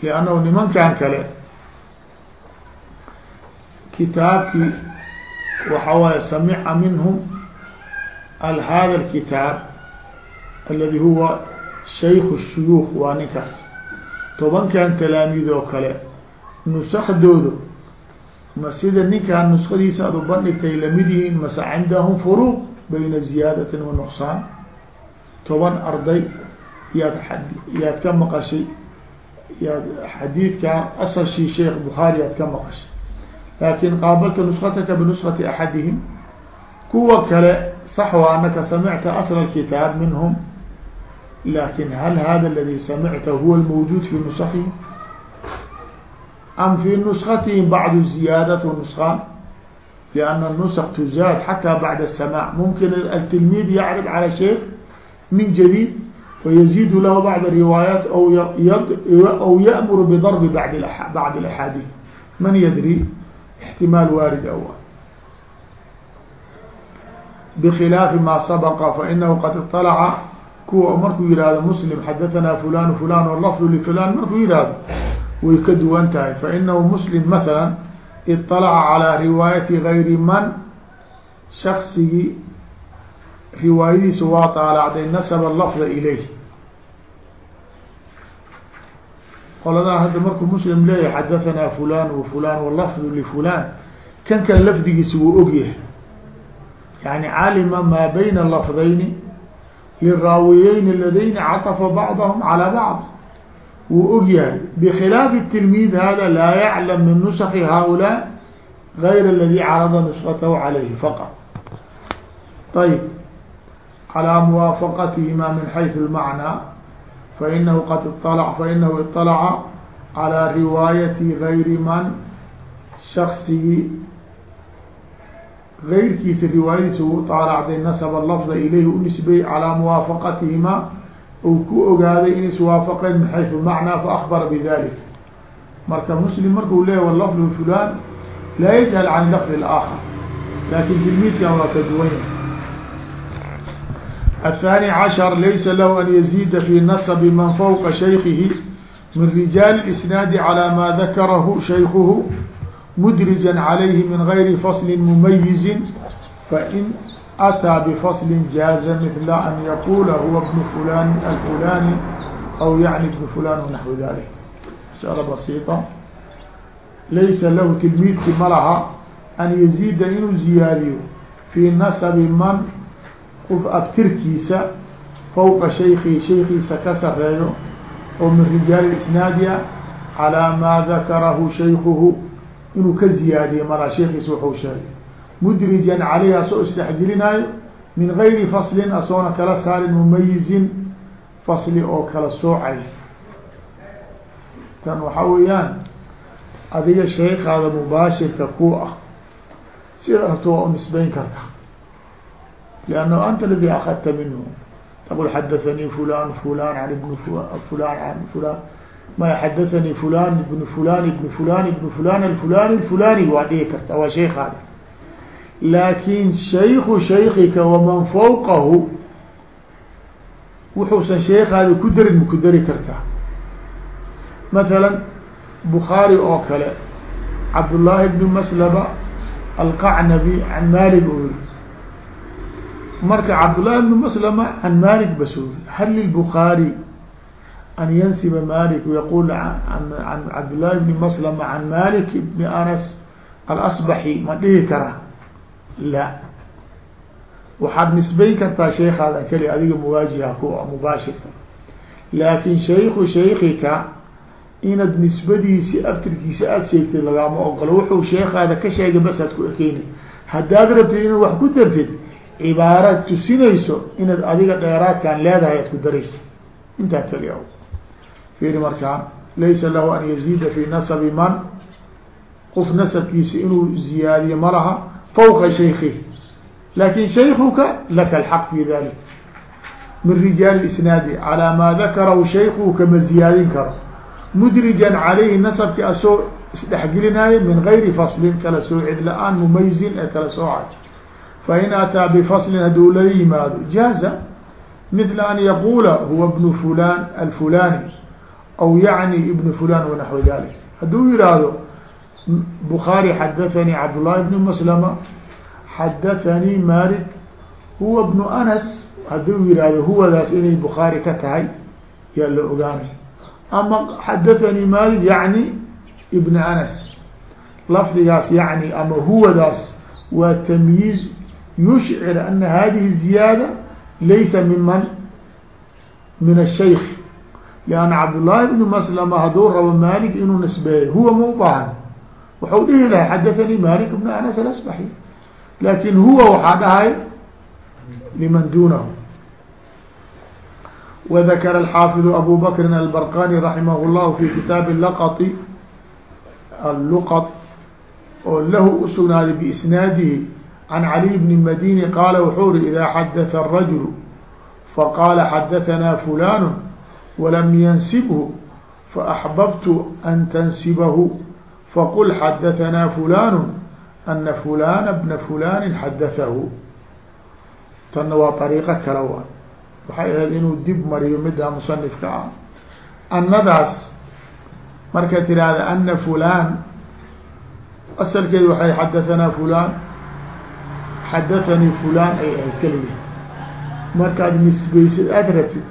liannahu nimankan kale kitaabkii waxa waaye samica minhum hada alkitaab aladi huwa shayku shuyuukh waa ninkaas. Tobankan talaamiid oo kale nusakdoodu ma sida ninkaan nuskadiisa aad u bandhigtay la mid yihiin mase cindahum furuuq bayna ziyaadatin wa nuqsaan. Toban arday yaad yaad ka maqashay yaad xadiidka asalshii sheekh bukhaari yaad ka maqashay laakin qaabalta nusrataka binusrati axadihim kuwa kale sax waa anaka samicta asla kitaab minhum laakiin hal hada aladi samicta huwa lmawjuud fi nusratihim am fi nusratihim bacdu ziyaadat nuskaan lianna nusak tuzaad xataa bacda asamac mumkin atilmiid yacrif cala shay min jadid fayaziidu lahu bacda riwaayaat aw yamuru bidarbi bad bacd man yadri احتماaل wاrد أول بخلاaف mا سبق فإنه qad اطلع kuwa markuu yihahdo مسلم حdثnا فلان فلان واللفظ لفلان markuu yihahdo way ka duwan tahay فإنه مسلم مثلا iطalaca calىa riwaayati gayri man shaksigii riwaayadiisa waa taalacday nasaba lafda ilayh qoladaa hadda markuu muslim leeyahy xadahanaa fulan wa fulan walafdu lifulan kan kale lafdigiisi wuu ogyahay yani calima maa bayna lafdayni liraawiyeyn ladayni catafa bacdahum calaa bacd. Wuu ogyahay bikilaafi tilmiid hada laa yaclam min nusaki haulaa غير الذي عرض نسخته عليه فقط ayb على موافقتهما من حيث المعنى fainahu qad iطalc fainahu iطalca calىa riwaayati gayri man shaksigii gayrkiisa riwaayadiisa uu طaalacday nasba lafda ilayhi u nisbey calىa muwaafaqatihima u ku ogaaday in iswaafaqeen min xayثu macnaa faakbara bidalik marka muslim marku leeya wlafdu fulan laa yashal can lafdi اlآakar lakin tilmiidkan waa ka duwan yahay الثاني عشر laysa lahu an yazida fi nasb man fوqa shaykihi min rijaal الإsnaadi calى ma dakarahu shaykuhu mudrija عalayhi min gayri fasli mumayizi fain أtىa bfصl jaaza mثla an yaqula huwa bn fulan alfulani aw yaعni bn fulan naxو dalik masأla basiطa laysa lahu tilmiidki ma laha an yaziida inuu ziyaadiyo fii nasabi man qof abtirkiisa fawqa shaykihi shaykiisa ka sareeyo oo min rijaali isnaadiya calىa maa dakarahu shaykuhu inuu ka ziyaadiyo malaha shaykiisa wuxuu sheegay. Mudrijan caleyhi asoo isdhexgelinaayo min gayri faslin asoona kala saarin mumayizin fasli oo kala soocay. Tan waxaa weeyaan adiga shaykaada mubaashirka ku ah sida rabto waa u karta anta aladi akadta minhu taqul xadathanii fulan fulan an ibn fulan an fulan ma xadathanii fulan ibn fulan ibn fulan ibn fulan alfulani alfulani waa dhigi karta waa shaykaada laakin shayku shaykika waman fawqahu wuxuusan sheekaada ku darin ma ku dari kartaa mathalan bukhaari oo kale cabdullaahi bni maslaba alqacnabi can malik oo marka cabdullahi bni maslama can malik bas oo yiri hal lilbukhaari an yansiba malik? Yaqul an cabdullahi bni maslama can malik bni anas alasbaxi ma dhihi karaa la. Waxaad nisbeyn kartaa sheekaada keli adiga muwaajiha ku mubaashirka laakin shayku shaykika inaad nisbadiisi aftirkiisa aada sheegtay lagaama ogolo wuxuu sheekaada ka sheegay bas aad ku ekeyna haddaad rabtid inaad wax ku dartid cibaaraad tusinayso inaad adiga dheeraadkan leedahay aad ku daraysa intaa keliya fiiri markaan laysa lahu an yaziida fi nasabi man. Qof nasabkiisa inuu ziyaadiyo ma laha fawqa shaykihi laakiin shaykuka laka alxaq fi dalik. Min rijaali isnaadi calaa maa dakarahu shayku kama ziyaadin karo. Mudrijan calayhi nasabki asoo isdhexgelinaayo min gayri faslin kala soocid la'aan mumayzin ee kala soocay fain ataa bifaslin hadduu lala yimaado jaaza mila an yaquula huwa bnu fulan alfulani aw yacni ibnu fulan wanaxwi dalik hadduu yihahdo bukaari xadathanii cabdullahi bnu maslama xadathanii malik huwa bnu anas hadduu yihahdo huwadaas inay bukaari ka tahay yaa la ogaanay ama xadathanii malik yacni ibna anas lafdigaas yacni ama huwadaas waa tamyiiz yushcir ana hadihi ziyaada laysa miman min ashaykh lianna cabdullaahi bnu maslama hadduu rabo maalik inuu nisbeeyo huwa ma u baahan waxau dhihi lahay xadathanii malik bnu anas alasbaxi laakin huwa waxaa dhahay liman duunahu wadakara alxaafidu abu bakrin albarqani raximah llahu fi kitaabi laqati alluqat oo lahu usugnaaday biisnaadihi عن علي بن مdيني qاaل وxuu ri إذا xdث الرجل فqاaل xdثnا فلان ولم ينسبه فأحببت أن تنسبه فقل xdثnا فلان أن فلان بن فلان xdثه tana waa طريiqo kale wa waxay ahayd inuu dib mariyo middaa musanifka ah annadaas marka tirahda ana fulan asalkeed waxay xadahanaa fulan xadaanii fulaan ay ahayd keliya markaad nisbaysid aada rabtid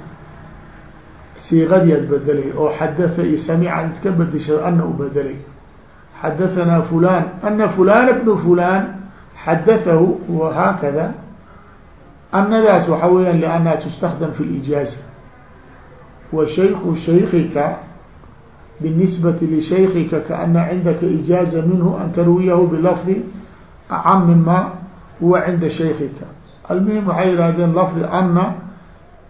siiqadiiad bedelay oo xadaa iyo samica iska bedesha ana u bedelay xadaanaa fulan ana fulana bnu fulan xadaahu wa haakada waxa weeyaan liannaha tustakdam fi lijaaza wa shayku shaykika binisbati lishaykika kaana cindaka ijaaza minhu an tarwiyahu bilafdi acam mima huwa cinda shaykika almuhim waxay yihahdeen lafdi ana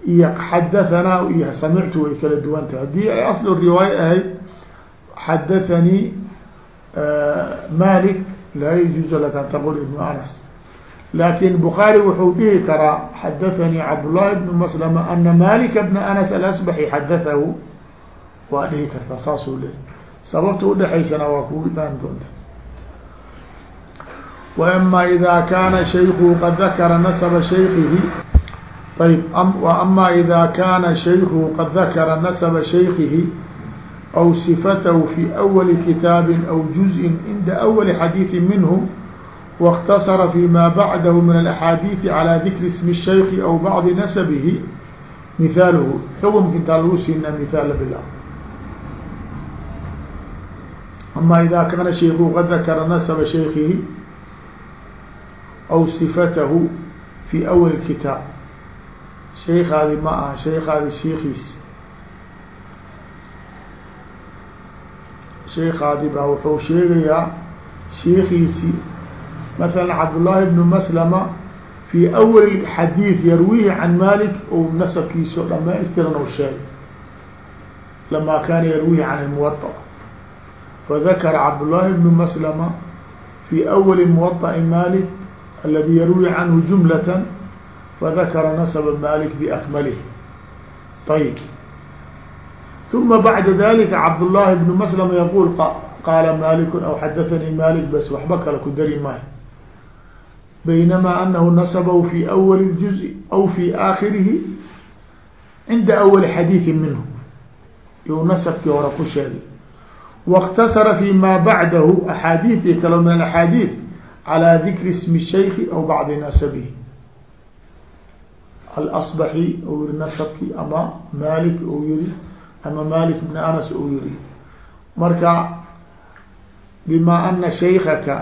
iyo xadahanaa iyo samictu way kala duwan tahay haddii ay aslu riwaaya ahayd xadathanii eh, malik laa yajuuzu laka an taqul ibnu anas. Laakin bukaari wuxuu dhihi karaa xadathanii cabdullahi bnu maslama ana malika bna anas alasbaxi xadathahu waa dhihi kartaa saasuu leeyay sababta udhexaysana waa kugu dhaan doonta. وama ida kana shayku qad dakara nasba shaykihi ayb ama ida kana shayku qad dakara nasba shaykihi aw صifatahu fi أwli kitaabi aw juزءi cinda أwli xadiiثi minhu واkتصر فيma bعdh min الأحاadيث عalى ذikri اسم الشhayk أو bعضi نسبه مثaalh xukمka intaa lagu siina مثaal bla ama إida kana shayku qad dakra نسب shaykihi aw sifatahu fii awal kitaab sheykaadi ma aha sheykaadi shiikiis sheekaadi baa wuxuu sheegayaa shiikiisii maala cabdullaahi bnu maslama fii awali xadiid yarwiihi can malik ou nasabkiiso dhamaystiran u sheegay lamaa kaana yarwiihi can lmuwaطa fadakara cabdullaahi bnu maslama fii awali muwaطa'i malik الذي yrwي عنه جملة فذkر نسب mالك بأكمله طيب ثم بعد ذلك cبداللahi بن مسلمة يقول qاla مالك أو xdثnي mالك bs waxba kale ku dari maayo بينما أنه نصبه في أول الجزء أو في آخره عند أول حديث منه يو نسبkii hore ku sheegay واkتصر فيma بعده أحاadيثi kale من الأحاadيث calى dikri ismi shaykhi aw bacdi nasabihi alasbaxi ou yihi nasabki ama malik ou yihi ama malik bn anas ou yihi marka bima ana shaykaka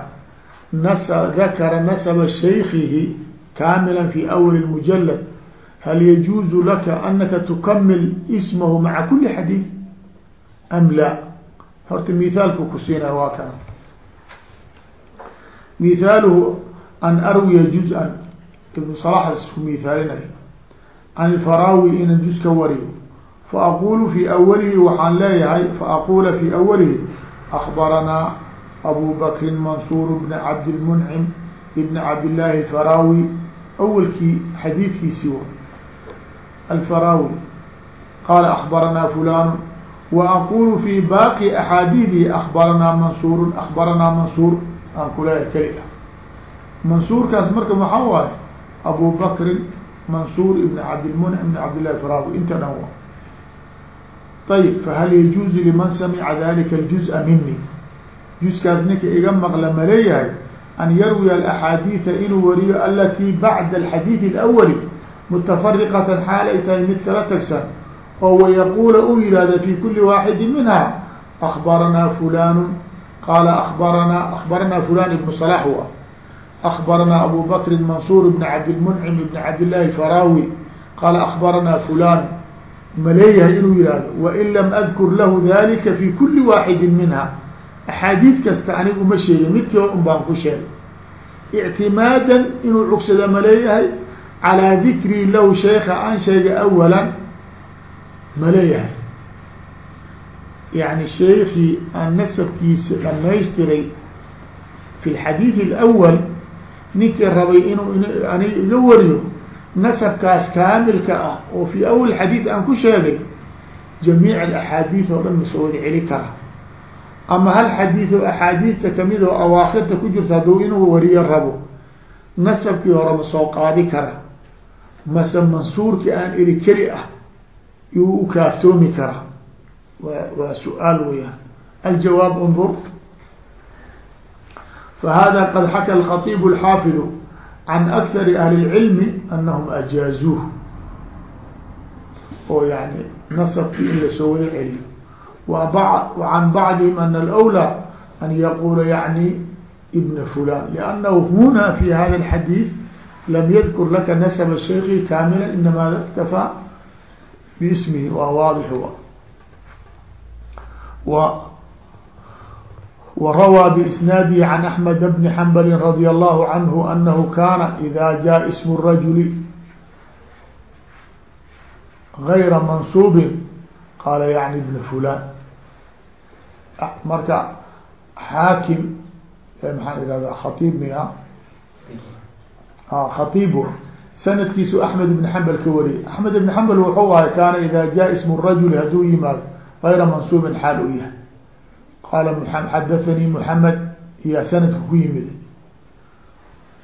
nas- dakara nasaba shaykihi kaamilan fi awali mujalad hal yajuuzu laka anaka tukamil ismahu maca kuli xadiid am la horta mithaalku ku siinaya waa kana mihaaluhu an arwiya juz-an. Ibnu salaxas ku mihaalinayo can ilfaraawi inaan juz ka wariyo. Fa aqulu fii awalihi waxaan leeyahay faaquula fii awalihi akbaranaa abu bakrin mansuur bni cabdilmuncim ibni cabdillaahi faraawi awalkii xadiidkiisii wa alfaraawi qaala akbaranaa fulaan. Wa aqulu fii baaqi axaadiidihi akbaranaa mansuurun akbaranaa mansuur aan kule keli ah. Mansuurkaas marka maxaa waayo abu bakrin mansuur ibn cabdilmun ibn cabdillahi faraawi inta dhan wa ayib fahal yajuuzu liman samica dalika aljuz-a mini juzkaas ninka iga maqla ma leeyahay an yarwiya alaxaadiida inuu wariyo alatii bacda alxadiidi alawali mutafariqatan xaalay tahay mid kala tagsan oo wayaquula uu yihahda fi kuli waaxidi minha akbaranaa fulanu qaala abaranaa أخbaranaa fulan ibn صلاح wa أخbaranaa abu bkr mansur bn cabdالمنcim bn cabdالlahi farawi qaala أخbaranaa fulan ma leeyahay inuu yihahdo wain lam أdkur lahu dalika fi kuli waaxidi minha axaadiid kasta anigu ma sheegin midkii un baan ku sheegay ictimaadan inuu cugsada ma leeyahay calaa dikrii lahu sheeka aan sheegay awalan ma leeyahay yani sheekii aan nasabkiisa dhamaystiray fi lxadiid alawal ninkii rabay inuu aniga iga wariyo nasabkaas kaamilka ah oo fi awal xadiid aan ku sheegay jamiic alaxaadiid oo dhan masoo wada celi kara ama hal xadiid oo axaadiidta ka mid oo awaakirta ku jirta hadduu inuu wariyo rabo nasabkii hore ma soo qaadi kara mase mansuurkii aan iri keli ah yuu u kaaftoomi karaa waa su'aal weyaan aljawaab undur fahada qad xaka alkhatiib alxaafidu can akari ahli lcilmi anahum ajaazuuh. Oo yani nasabkii in la soo wada celiyo. Wacan bacdihim ana alwlaa an yaquula yani ibna fulan liannahu huna fi hada alxadiid lam yadkur laka nasaba shayki kaamila inama iktafa biismihi waa waadix و وروى بإسناده عن أحمد بن حنبل رضي الله عنه أنه كان إذا جاء اسم الرجل غير منصوب قال يعني ابن فلان marka xaakim maxaan ihahda khaiib miya khaiib sanadkiisu axmed ibn xambal ka wariyay axmed ibn xambal wuxuu ahay kaana ida jaa ismu rajuli hadduu yimaado gayra mansuubin xaal u yahay qaala xadathanii muxamed iya sanadka ku yimid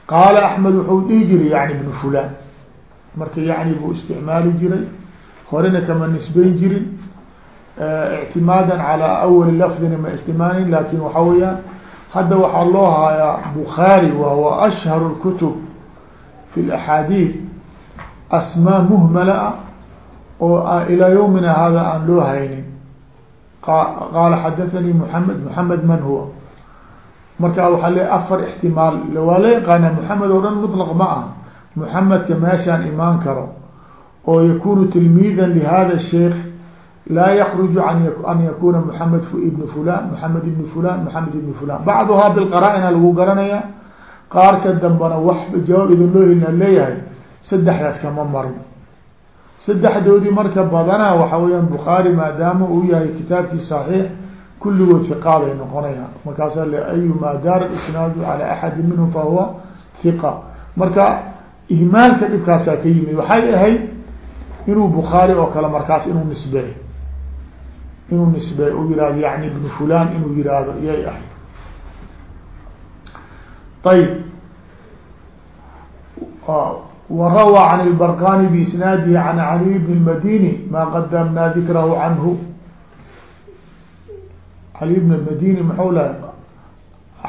qaala axmed wuxuu dhihi jiray yani ibnu fulan marka yani buu isticmaali jiray horena kama nisbeyn jirin اعtimاada عalى أول lفdina ma اstimaanin lakin waxa weyaan hadda waxaa loo hayaa bخaarي wahو أshهر الكتب في الأحاadيث asmاa mhmla ah oo ilىa yومina hada aan loo haynin qaala xadaثnي محamed محamed man huwa marka waaa le afar احtimaal waa la yaqaana محamed oo dhan مطلq ma ah محamedka meeshaan imaan karo oo yakunu تilmيda لhada الشeikh laa ykruج an yakuna mحamed ibn fulan mحamed ibn fulan mحamed ibn fulan bacduhaa bilqaraa-ina lagu garanaya qaar ka dambana waxba jawaab idin loo helina leeyahay saddexdaas kama marno saddexdoodii marka badanaa waxa weyaan bukhaari maadaama uu yahay kitaabkii صaxiix kulligood hiqaaday noqonayaan. Markaasa le ayuma daara isnaadu calى axadi minhum fahuwa hiqa marka ihmaalka dhibkaasaa ka yimid waxay ahayd inuu bukhaari oo kale markaas inuu nisbeey inuu nisbeey u yihahdo yani ibn fulan inuu yihahdo iyay ahayd. Ayb وrawى عن الbrqاni بisnaadihi عan عalي بن الmadini ma qadamna dikrahu canhu عalي بن الmadini mxuu lahay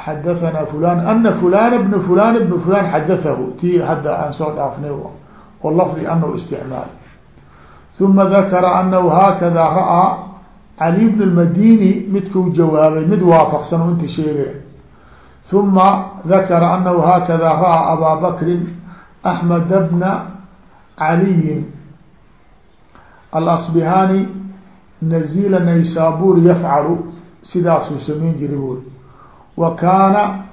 xadaثna fulan ana fulan بn fulan بn fulan xadaثahu ti hadda aan soo dhaafnay o lafdi anhu isticmaal ثuma dakra anahu hakada ra'aa cali bn اmadini midkuu jawaabay mid waafaqsan o inta sheegay ثuma dakra anahu hakada ra'aa abaa bakri أحmed bna عaliyi aلصbihani nazila naysabur yafcalu sidaasuu samayn jiray buri wa kaana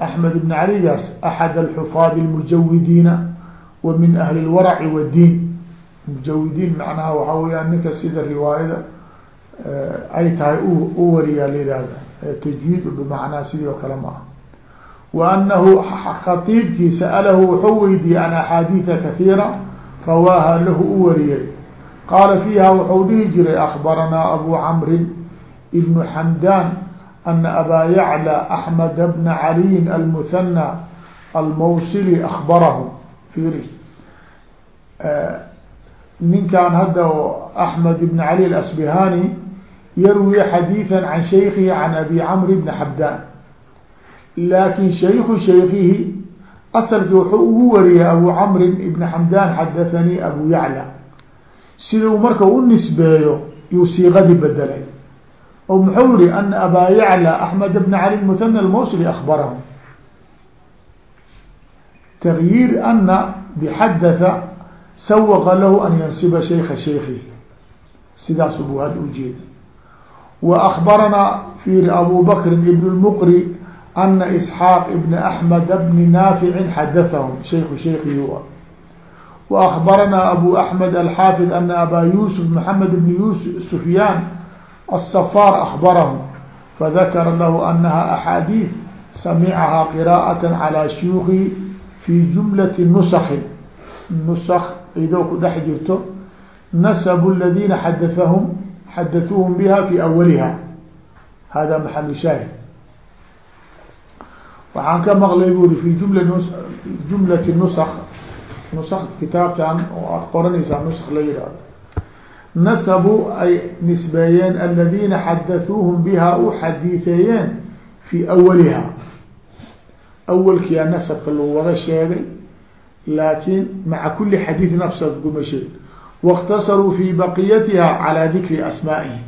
أحmed bn caligaas أxad الxufaad الmujawidiina wa min ahli الwarci wالdiin mujawidiin macnaha waxaa weyaan ninka sida riwaayada ay tahay u wariyaa layihahda tajwiid bmacnaa sidii oo kale ma ah وأنه khطيibkii sألh wuxuu weydiiyey عن أحاadيثa kaثيirة rawاha lahu u wariyey qاala فيha wuxuu dhihi jiray أخبرnaa أbو cمr بن حمdان أن أbا يعلى أحمد بن علي المثنى الموصلي أخبرh ir ninkan hadda أحمد بن علي الأصبهاني yarwي xadيiثا عن شhيkhi عن أbي cمر بن حمdان laakin shayku shaykihi asalkii wuxuu ugu wariyay abu camrin ibn xamdan xadathanii abu yacla. Sidau marka u nisbeeyo yuu siiqadii bedelay oo muxuu yihi ana abaa yacla axmed bn cali muthana almawsili akbarahu tagyiir ana bxadatha sawaqa lahu an yansiba shayka shaykihi sidaas buu had ujeeda wa akbaranaa fiiri abu bakrin ibn lmuqri ana isxaaq ibna axmeda bni naaficin xadahahum shayku sheekii wa akbaranaa abu axmed alxaafid ana abaa yuusuf maxamed ibni sufyaan asafaar akbarahum fadakara lahu anaha axaadiid samicahaa qiraa'atan calaa shuyuukihi fii jumlati nusakin nusak idoo ku dhex jirto nasabu ladiina xadaahum xadahuuhum biha fii awaliha hada maxalu shaahid waxaan ka maqlay buuri fi jumla jumlati nusak nusak kitaabtan oo aada qoranaysaa nusak la yihahdo nasabu ay nisbeeyeen aladiina xadathuuhum biha u xadiiseeyeen fii awaliha awalkiyaa nasabka lagu wada sheegay laakiin maca kulli xadiid nafsa kuma sheeg waاktasaruu fi baqiyatiha calaa dikri asmaa'ihi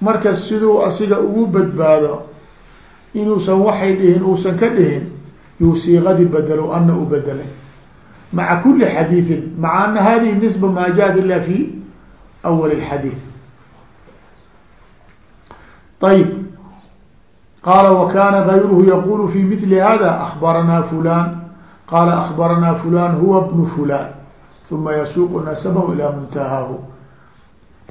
marka siduu asiga ugu badbaado inuusan waxay dhihin uusan ka dhihin yuu siiqadii bedelo ana u bedelay maca kuli xadiiin maca ana hadihi nisba maa jaat ila fi awal اxadiid ayb qaala wakana gayruhu yaqulu fi mili hada akbaranaa fulan qaala akbaranaa fulan huwa bnu fulan uma yasuuqu nasabahu ilaa muntahaahu.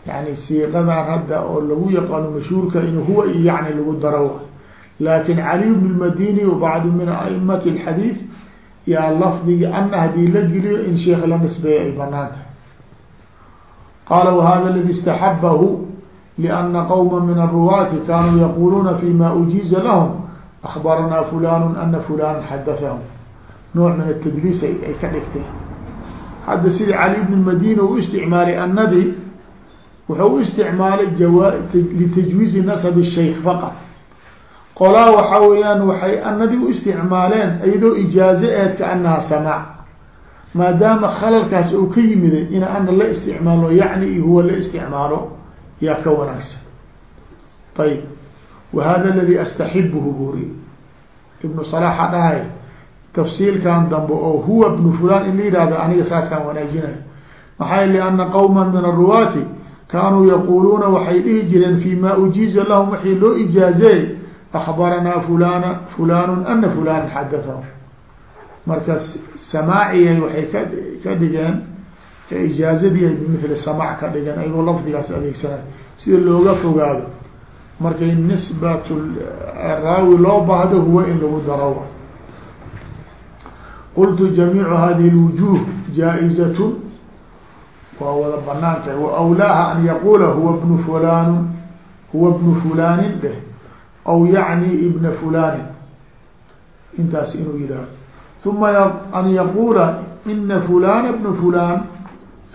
Yani siiqadan hadda oo lagu yaqaano mashhuurka inuu huwa yani lagu daro laakin caliy bn madini bacdu min aimati xadiid yaa lafdigi ana haddii la geliyo in sheekh la nisbeeya ay bannaan tahay qaala wahada ladi istaxabahu lana qowma min aruwaati kaanuu yaquluuna fima ujiiza lahum akbaranaa fulanu ana fulana xadaahum nooc min atadliis ay ka dhigtay. Hadda sida cali bn madini u isticmaalay anadi wuxuu u isticmaalay litajwiizi nasab shaykh faqat qolaa waxa weeyaan waxay anadii u isticmaaleen iyadoo ijaazo eed ka anaha samaac maadaama khalalkaas oo ka yimiday in ana la isticmaalo yacni huwa la isticmaalo yaa ka wanaagsan. Ayb wa hada aladii astaxibuhu buri ibnu salaaxa dhahay tafsiilkan dambe oo huwa bnu fulan in la yihahdo aniga saasaan wanaajinayo. Maxaa yl ana qawma min aruwaati kaanuu yaquuluuna waxay dhihi jireen fii ma ujiiza lahum waxii loo ijaazeey akbaranaa fulana fulan ana fulana xadathahum marka samaaciya waxay ka ka dhigeen ijaazadii ay bimithli samac ka dhigeen ayagoo lafdigaas adeegsanay sida looga fogaado markay nisbat raawi loo baahdo huwa in lagu daro qultu jamiicu hadihi اlwujuh jaa-izat waa wada bannaan tahay waawlaaha an yaqula huwa bnu fulan huwa bnu fulanin dheh aw yacni ibna fulanin intaas inuu yidhahdo uma an yaqula ina fulana bna fulan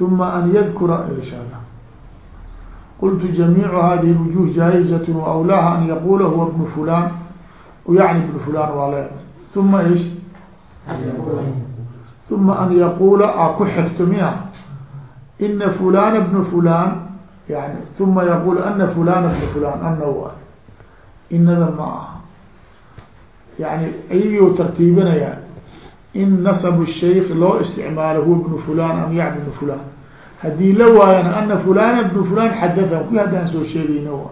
uma an yadkura shada qultu jamiicu hadihi اlwujuh jaa-izat waawlaaha an yaqula huwa bnu fulan yani bnu fulan waa le uma ish uma an yaqula a ku xigto miya ina fulana bna fulan yani uma yaqul ana fulana bna fulan ana wa inada ma aha yani ayagoo tartiibinaya in nasb الshayk loo isticmaalo huwa bnu fulan am yani bnu fulan haddii la waayana ana fulana bnu fulan xadathahum kuwi haddaan soo sheegayna wa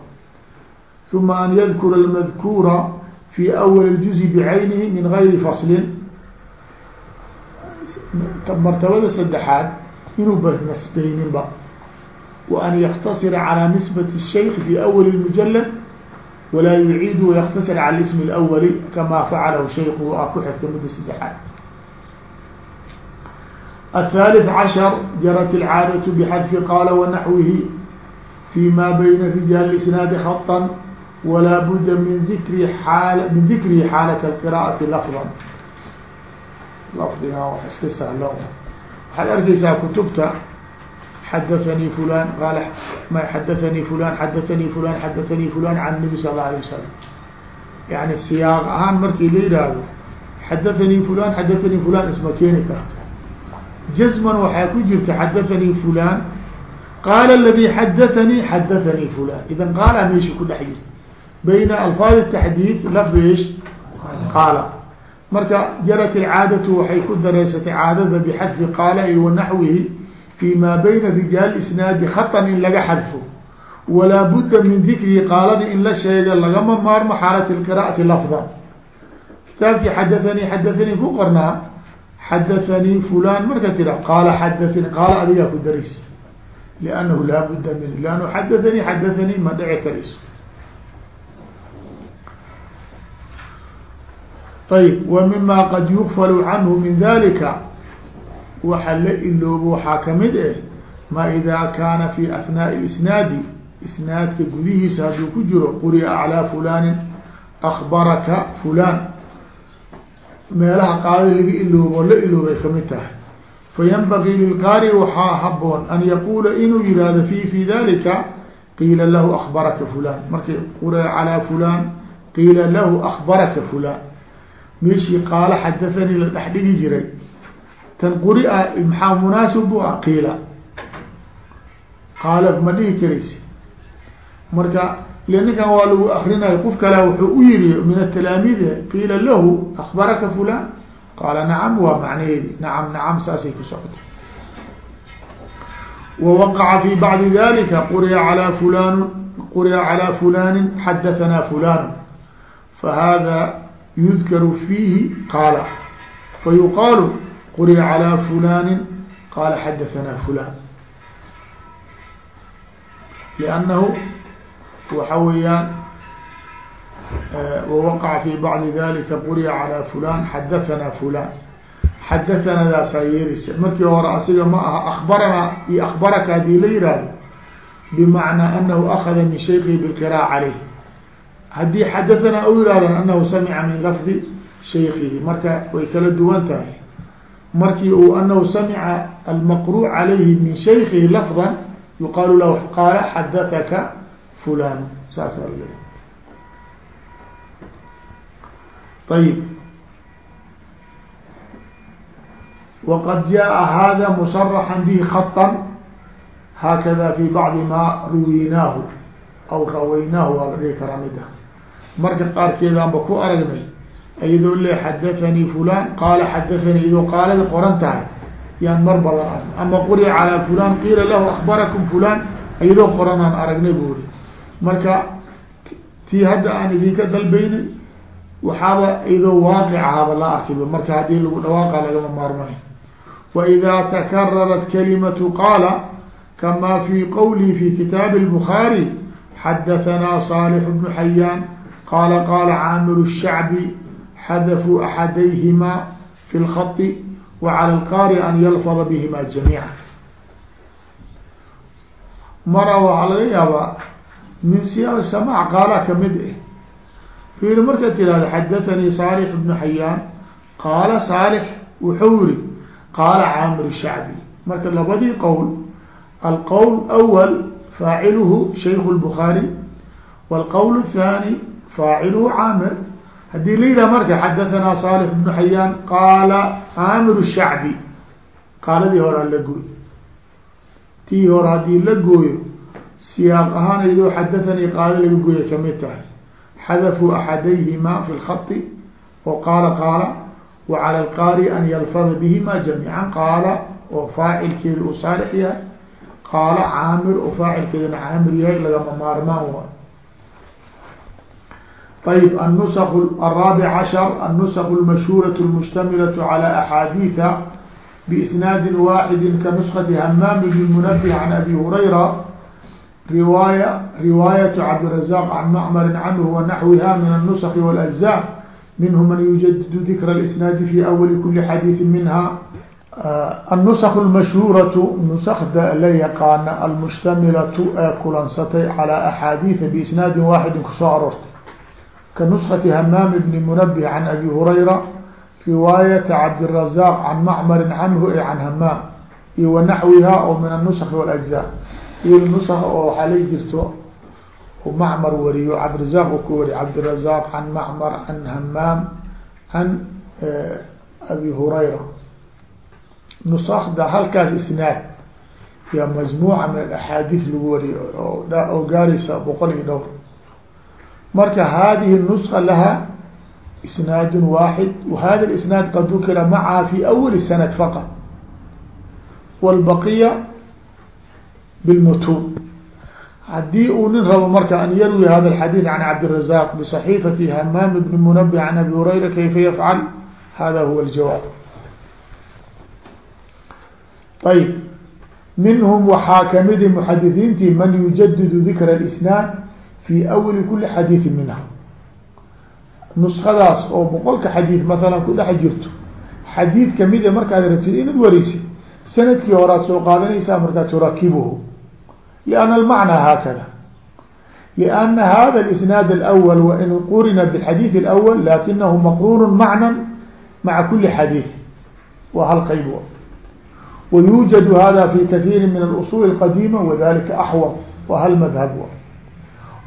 uma an yadkura اlmadkura fi awal اljuزء bcaynihi min gayri faslin martabada saddexaad inuu ba nasbeyninba wa an yaktasira calى nisbat الshayk fi awal اmujalad walaa yuciid وyktasir calى ism اlأwli kama facalahu shayku a ku xigta mudda saddexaad الثالث عشر جرت العاadة بxdف qاl ونحوه فيma byn رجال الإسناaد خطا ولا بd min ذikr min ذikrihi xاalة القراءة لفظا lفdiga wa iska sahlo waxaad arkeysaa kutubta xadaثnي فulan qal xadaثnي فulan xadaثnي فulan xadaثnي فulan عن النبي صلى الله عليه وسلم يعني siyaaq ahaan markii la yihahdo xadaثnي فulan xadaثnي فulan isma keeni karto jزmا waxaa ku jirta xadaثnي fulan qaala اladي xadaثnي xadaثnي fulan idan qaala meesha ku dhex jirta bayna alfaad التaxdiid lafdi ish qaala marka jarat الcaadatu waxay ku dareysatay caadada bxadfi qaala i wanaxwihi fi ma bayna rijaal isnaadi haطan in laga xadfo walaa budda min dikrihi qaalada in la sheega lagama maarmo xaalat اqira'ati lafda kitaabkii xadaثnي xadaثnي ku qornaa xadathanii fulan marka tira qaala xadathanii qaala adigaa ku daris liannahu laa budda min lannu xadathanii xadathanii ma dhici karayso ayb wa mima qad yugfalu canhu min dalika waxa la iloobo waxaa ka mid eh ma ida kaana fi ahnaaءi isnaadi isnaadka gudihiisa hadduu ku jiro quri'a calaa fulanin akbaraka fulan meelaha qaadi laga iloobo la iloobay ka mid tahay. Fayanbagii lilqaari waxaa haboon an yaquula inuu yihahdo fi fi dalika qiila lahu akbaraka fulan markay quri'a calaa fulan qiila lahu akbaraka fulan meeshii qaalo xadathanii la dhex dhigi jiray tan quri-a maxaa munaasib bu ah? Qiila. Qaala ma dhihi karaysi. Marka ile ninkan waa lagu akrinayo qof kale wuxuu u yiri min atalaamiid qiila lahu akbaraka fulan qaala nacam waa macnaheedi. Nacam nacam saasay ku socota. Wawaqaca fi bacdi dalika quriya alaa fulan quriya calaa fulani xadahanaa fulan fahada yudkaru fiihi qaala. Fayuqaalu quriya calى fulani qaala xadahanaa fulan liannahu waxa weeyaan wawaqaca fi bacdi dalika quriya calى fulan xadahanaa fulan xadahanadaasaa yeeraysa markii hore asiga ma aha akbaranaa iyo akbaraka haddii la yihahdo bimacnaa anahu akada min shaykihi bilqiraa'a caleyh haddii xadahanaa u yihahdan anahu samica min lafdi shaykihi marka way kala duwan tahay markii uu anahu samica almaqru calayhi min shaykihi lafdan yuqaalu lahu qaala xadathaka fulan saasa l ayib waqad jaءa hada musaraxan bihi khaطan haakada fi bacdi ma ruwinaahu aw rawaynaahu waa la dhihi karaa mid ah marka qaarkeedaanba ku iyadoo le xadathanii fulan qaala xadathanii iyadoo qaalada qoran tahay yaan mar badan arg ama quriya calaa fulan qiila lahu akbarakum fulan iyadoo qoranaan aragnay bu uri marka tii hadda aan idinka dalbaynay waxaaba iyadoo waaqicahaba la arkiba marka haddii lagu dhawaaqa lagama maarmay waida takararat kalimatu qaala kama fi qawlihi fi kitaabi الbخaarي xadahanaa صaalح bnu xayaan qaala qaala caamiru الshacbi xadafuu axadayhimaa fi lkhai wa cala alqaari an yalfada bihima jamiica mara waxaa laga yaabaa min siyaaq samac qaala ka mid eh fiir marka tirahdo xadathanii saalix ibnu xayaan qaala saalix wuxuu yiri qaala caamir shacbi marka labadii qowl alqowl awal faaciluhu shayku lbukhaari waalqowl athani faaciluhu caamir haddii layidhah marka xadathana salix bnu xayaan qaala aamiru shacbi. Qaaladii horaa la gooy tii hore haddii la gooyo siyaaq ahaan iyadoo xadathanii qaalo laga gooya ka mid tahay. Xadafuu axadayhimaa fi lkhati oo qaala qaala wa cala alqaari an yalfada bihima jamiican. Qaala oo faacilkeeda uu saalix yahay. Qaala caamir oo faacilkeedana caamir yahay lagama maarmaan wa ayb النسk الرaaبع عشhر النسk المashهورة المشتملة على أحاadيث بإسناad واحد كنسخة hmام بن منبه عن أbي هريرة rواية رواaية عبدالرزاق عن معمر عنه ونحوها من النسخ والأجزاء منه من يجدد ذكر الإسناad في أول كل xadيiث منها النسk المashهuuraة نسkda la yaqaana almushtamilatu ee kulansatay calى أxaadiiثa بisnaadi waaxidi kusoo aroortay ka نسkati hamaam bni munabه can abi hurayra riwaayata cabdالرazaq can macmari canhu e can hamaam iyo wanaxwiha oo min النسk والأجزاء iyo نسk oo waxaa la jirto macmar wariyo cabdirazaq u ku wariy cabdiلرazaq can macmar can hamaam can abi hurayra nusakda halkaas isnaad yaa majmuuca min axaadiis lagu wariyo oo gaaraysa boqol iyo dhowr marka hadihi nuska laha isnaad waaxid wahada isnaad qad dukira macaha fi awali sanad faqat wlbaqiya bilmutuun haddii uu nin rabo marka an yarwi hada xadiid can cabdirazaq bisaxiifati hamaam bni munabi can abi hurayra kayfa yafcal hada huwa ljawaab ayb minhum waxaa kamidi muxadiثiintii man yujadidu dikra isnaad fii awali kuli xadiidin minha nuskadaas oo boqolka xadiid masalan ku dhex jirto xadiid kamida markaad rabtid inaad wareysid sannadkii horaad soo qaadanaysaa markaa turaakibuhu lianna almacnaa haakada. Lianna hada alisnaad alawal wain qurina bialxadiid alawal laakinahu maqrunun macnan maca kuli xadiid. Waa hal qeyb ah. wayuujadu hada fi kaiiri min alusuul alqadiima wadalika axwar waa hal madhab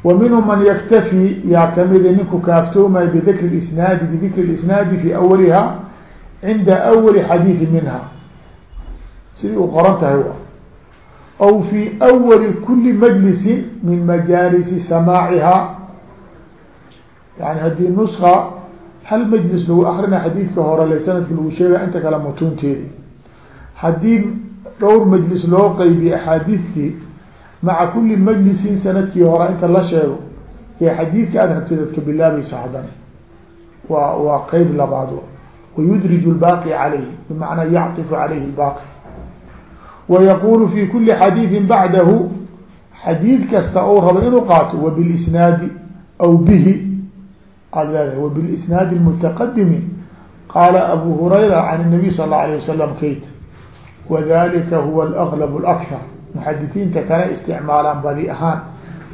wa minhum man yaktafi yaa kamida ninku kaaftoomay bidikri isnaadi bidikri isnaadi fi awaliha cinda awali xadiidi minha. Sidii u qoran tahay aw fi awali kuli majlisin min majaalisi samaaciha yani haddii nuska hal majlis lagu akrina xadiidka hore le sanadki lagu sheega inta kale mutuunteedi haddii dhowr majlis loo qeybiye axaadiidkii maca kuli majlisin sanadkii hore inta la sheego ee xadiidka aad rabtid ad ka bilaabaysa haddana waa waa qeyb labaad wayudrij lbaaqi calayhi bimacnaa yacطifu calayhi lbaaqi wayaqulu fi kuli xadiidin bacdahu xadiid kasta ou rabo inuu qaato wabilisnaadi aw bihi aad leedahay wabilisnaadi mutaqadimi qaala abu hurayra can الnabiy sal اla alيه wasalam kayt wadalika huwa alأglb اlأkhar muxadisiinta kana isticmaalaan badi ahaan.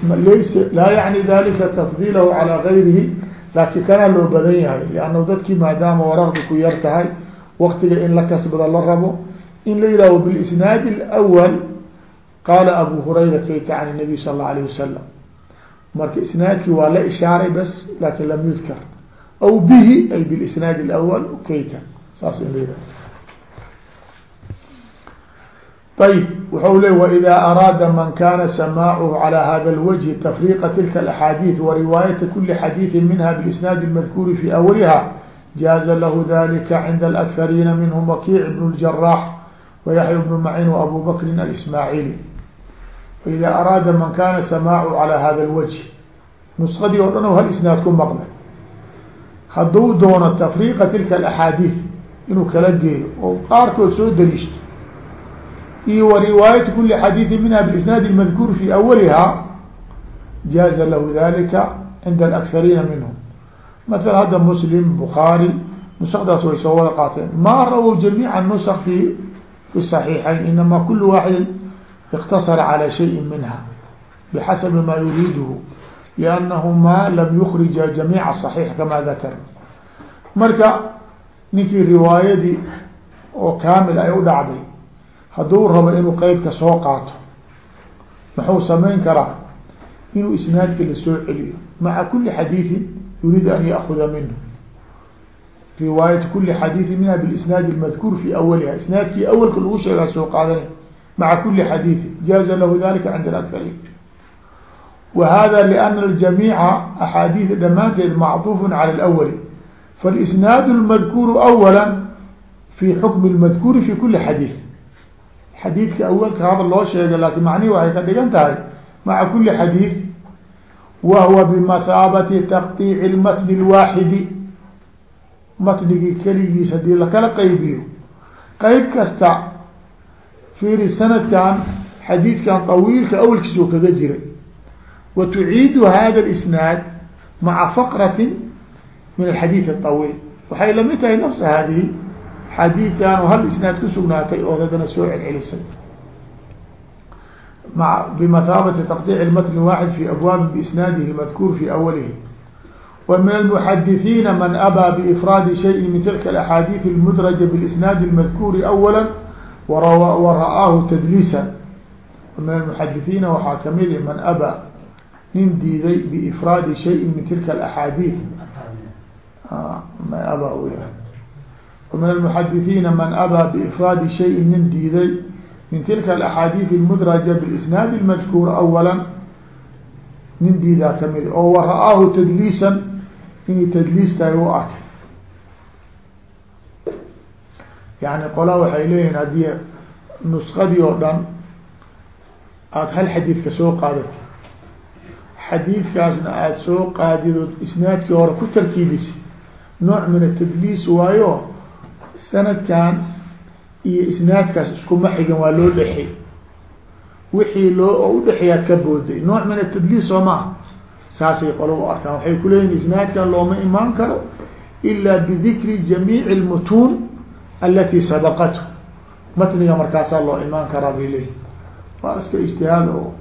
Laysa laa yacni dalika tafdiilahu calaa gayrihi laakiin kanaa loo badan yahay liannahu dadkii maadaama waraqdu ku yar tahay waktiga in la kasbada la rabo in la yihahho bilisnaadi alwal qaala abu hurayra kayta can nabiy sala allau alayh wasalam marka isnaadkii waa la ishaaray bas laakin lam yudkar. Aw bihi ay bilisnaadi alawal kayta saas ayb wuxuu le wإida araada man kana samaacuhu calى hada اlwجه tafriqa tilka اaxaadiiث wariwaayata kuli xadiiثi minha biisnaadi اmadkuuri fi awaliha jaaza lahu dalika cinda اlأkhariina minhm wakiic bn اljarax wayaحya bnu macin وabu bakrin alsmaaعili faida araada man kana samaacuhu calى hada اlwجه nusqadii oo dhan o hal isnaad ku maqlay hadduu doono tafriqa tilka اaxaadiiث inuu kala geeyo oo qaarkood soo daliishto iyo wriwaayat kuli xadiiثi minha biisnaadi اmadkuur fi awaliha jaaza lahu dalika cinda اlakhariina minhum maala hadda muslim bukhaari nusakdaas way soo wada qaateen ma rawow jamiica nusk fi fi صaxiixayn inama kul waaxid اktasara calى shayi minha bxasabi ma yuriiduhu liannahu ma lam yukrija jamiica صaxiix kama dakar marka ninkii riwaayadii oo kaamil ay u dhacday hadduu rabo inuu qeybka soo qaato muxuu samayn karaa inuu isnaadka lasoo celiyo maca kuli xadiiثin yuriidu an yaakuda minhu riwaayat kuli xadiiثi minha bilisnaad اmadkuur fi awaliha isnaadkii awalka lagu sheegaa soo qaadanay maca kuli xadiiثi jaaza lahu dalika cinda اakharin wa hada lأna اljamiica axaadiida dhammaanteed macطuuf calى اlأwali faاlisnaad اlmadkuuru awala fi xukmi اlmadkuuri fi kuli xadiiث xadiidka awelka haba loo sheegay laakiin macnihi waxay ka dhigan tahay maca kuli xadiid wa huwa bimahaabati taqtiici lmatni lwaaxidi matnigii keligiis haddii lakala qaybiyo qeyb kasta fiiri sanadkan xadiidkan tawiilka awelkiisoo kaga jiray. Wa tuciidu hada isnaad maca faqrati min axadiid aطawiil waxay la mid tahay nafsa xadiidkan hal isnaad ku sugnaatay oo hadana soo celcelisay ma bimathaabati taqطic matn waaxid fi abwaabi biisnaadihi madkuur fi awalihi wa min almuxadithiina man abaa biifraadi shayin min tilka alaxaadiid اlmudraja bilisnaadi اlmadkuuri awala wa ra'aahu tadliisa wa min almuxadithiina waxaa kamid man abaa nin diiday biifraadi shayin min tilka alaxaadiid ma abaa u yahay ومن المحdثiiن mن abى بإفrاad شhayء nin diiday min tilka الأحاadيث المdرجة بالإسناad المذkوr أولا nin diidaa kamid oo وra'aahu تdliiسا inay tdliis tahay u arkay yani qola waxay leeyihin haddii نسkadii oo dhan aada hal xadiidka soo qaadati xadiidkaasna aada soo qaadido isnaadkii hore ku tarkiibisi nooع min التdliis waayo sanadkan iyo isnaadkaas iskuma xigan waa loo dhexey wixii loo udhexeeyaad ka booday nooc min atadliis soo maha saasay qolo u arkaan waxay kuleeyihin isnaadkan looma imaan karo ila bidikri jamiici اlmutuun alati sabaqathu matniga markaasaa loo imaan karaa bay leeyihin waa iska ijtihaad oo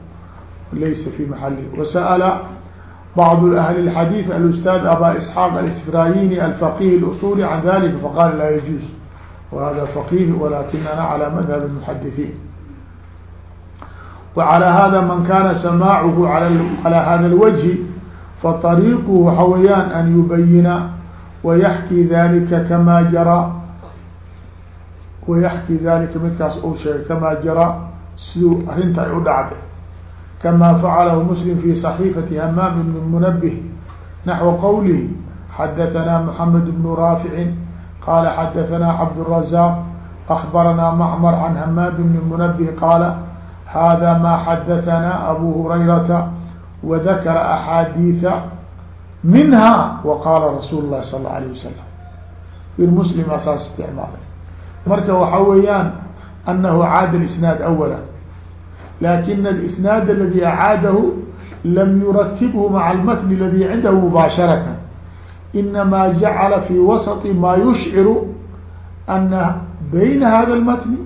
laysa fi maxali wasa'ala bعض أهل الحdيث الأستاذ أbا إسحاq الإسفراyني الفقيه الأصولي عن ذلك فقال لا يجوز وهذا فقيه ولكننا على مذهب المحدثين وعلى هذا من كان سماعه على هذا الوجه فطريقه waxa weyaan أن يبينa ويحkي ذلika كما جرى ويحkي ذلika midkaas u sheegay كما جرى siduu arinta ay u dhacday كما فعله مسلم في صحيفة همام بن منبه نحو قوله حدثنا محمد بن رافع قال حدثنا عبد الرزاق أخبرنا معمر عن همام بن منبه قال هذا ما حدثنا أبو هريرة وذكر أحاديث منها وقال رسول الله صلى الله عليه وسلم في المسلم أساس استعماله marka waxa weeyaan أنه عاad الإسناad أولا لكن الإسناad الذي أعاaده لم يرتبه مع المتن الذي عنده مباشرة إنما جعل في وسط ما يشعر أن بين هذا المتن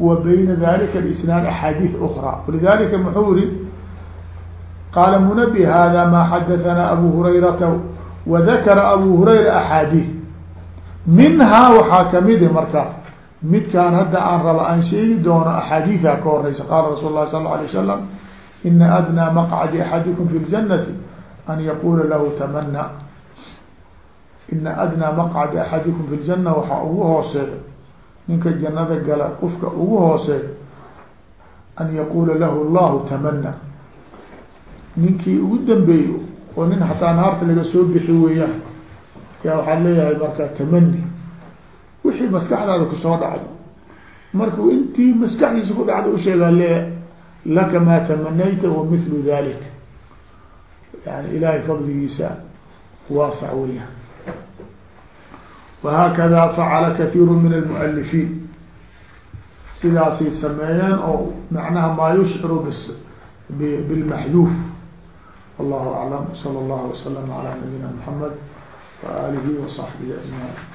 وبين ذلك الإسناad أحاadيث أخرى ولذلك محوري قال منبه هذا ما حدثنا أبو هريرة وذكر أبو هريرة أحاadيث منها waxaa kamida marka midkaan hadda aan raba aan sheegi doono axaadiiثa ka horeysa qaala rasuul الlahi sal اه عليه وسلم ina أdnى مqcdi أحadiكم في الجنة an yaqula lahu تmnى ina adnaa maqcad axadikum fi ljanna waxaa ugu hooseeya ninka jannada gala qofka ugu hooseeya an yaquula lahu allahu tamana ninkii ugu dambeeyo oo nin xataa naarta laga soo bixi weeyaan yaa waxaad leeyahay marka tamani wixii maskaxdaada ku soo dhacdo markuu intii maskaxdiisa ku dhacda usheegaa le laka maa tamanayta wa mithlu dalik yani ilaahay fadligiisa waasac weeyaan wahakada facala kathiiru min almualifiin sidaasay sameeyeen oo macnaha maa yushciru bilmaxduuf wallahu aclam sala allahu wasalam calaa nabiyina muxamed wa aalihi wa saxbihi ajmaciin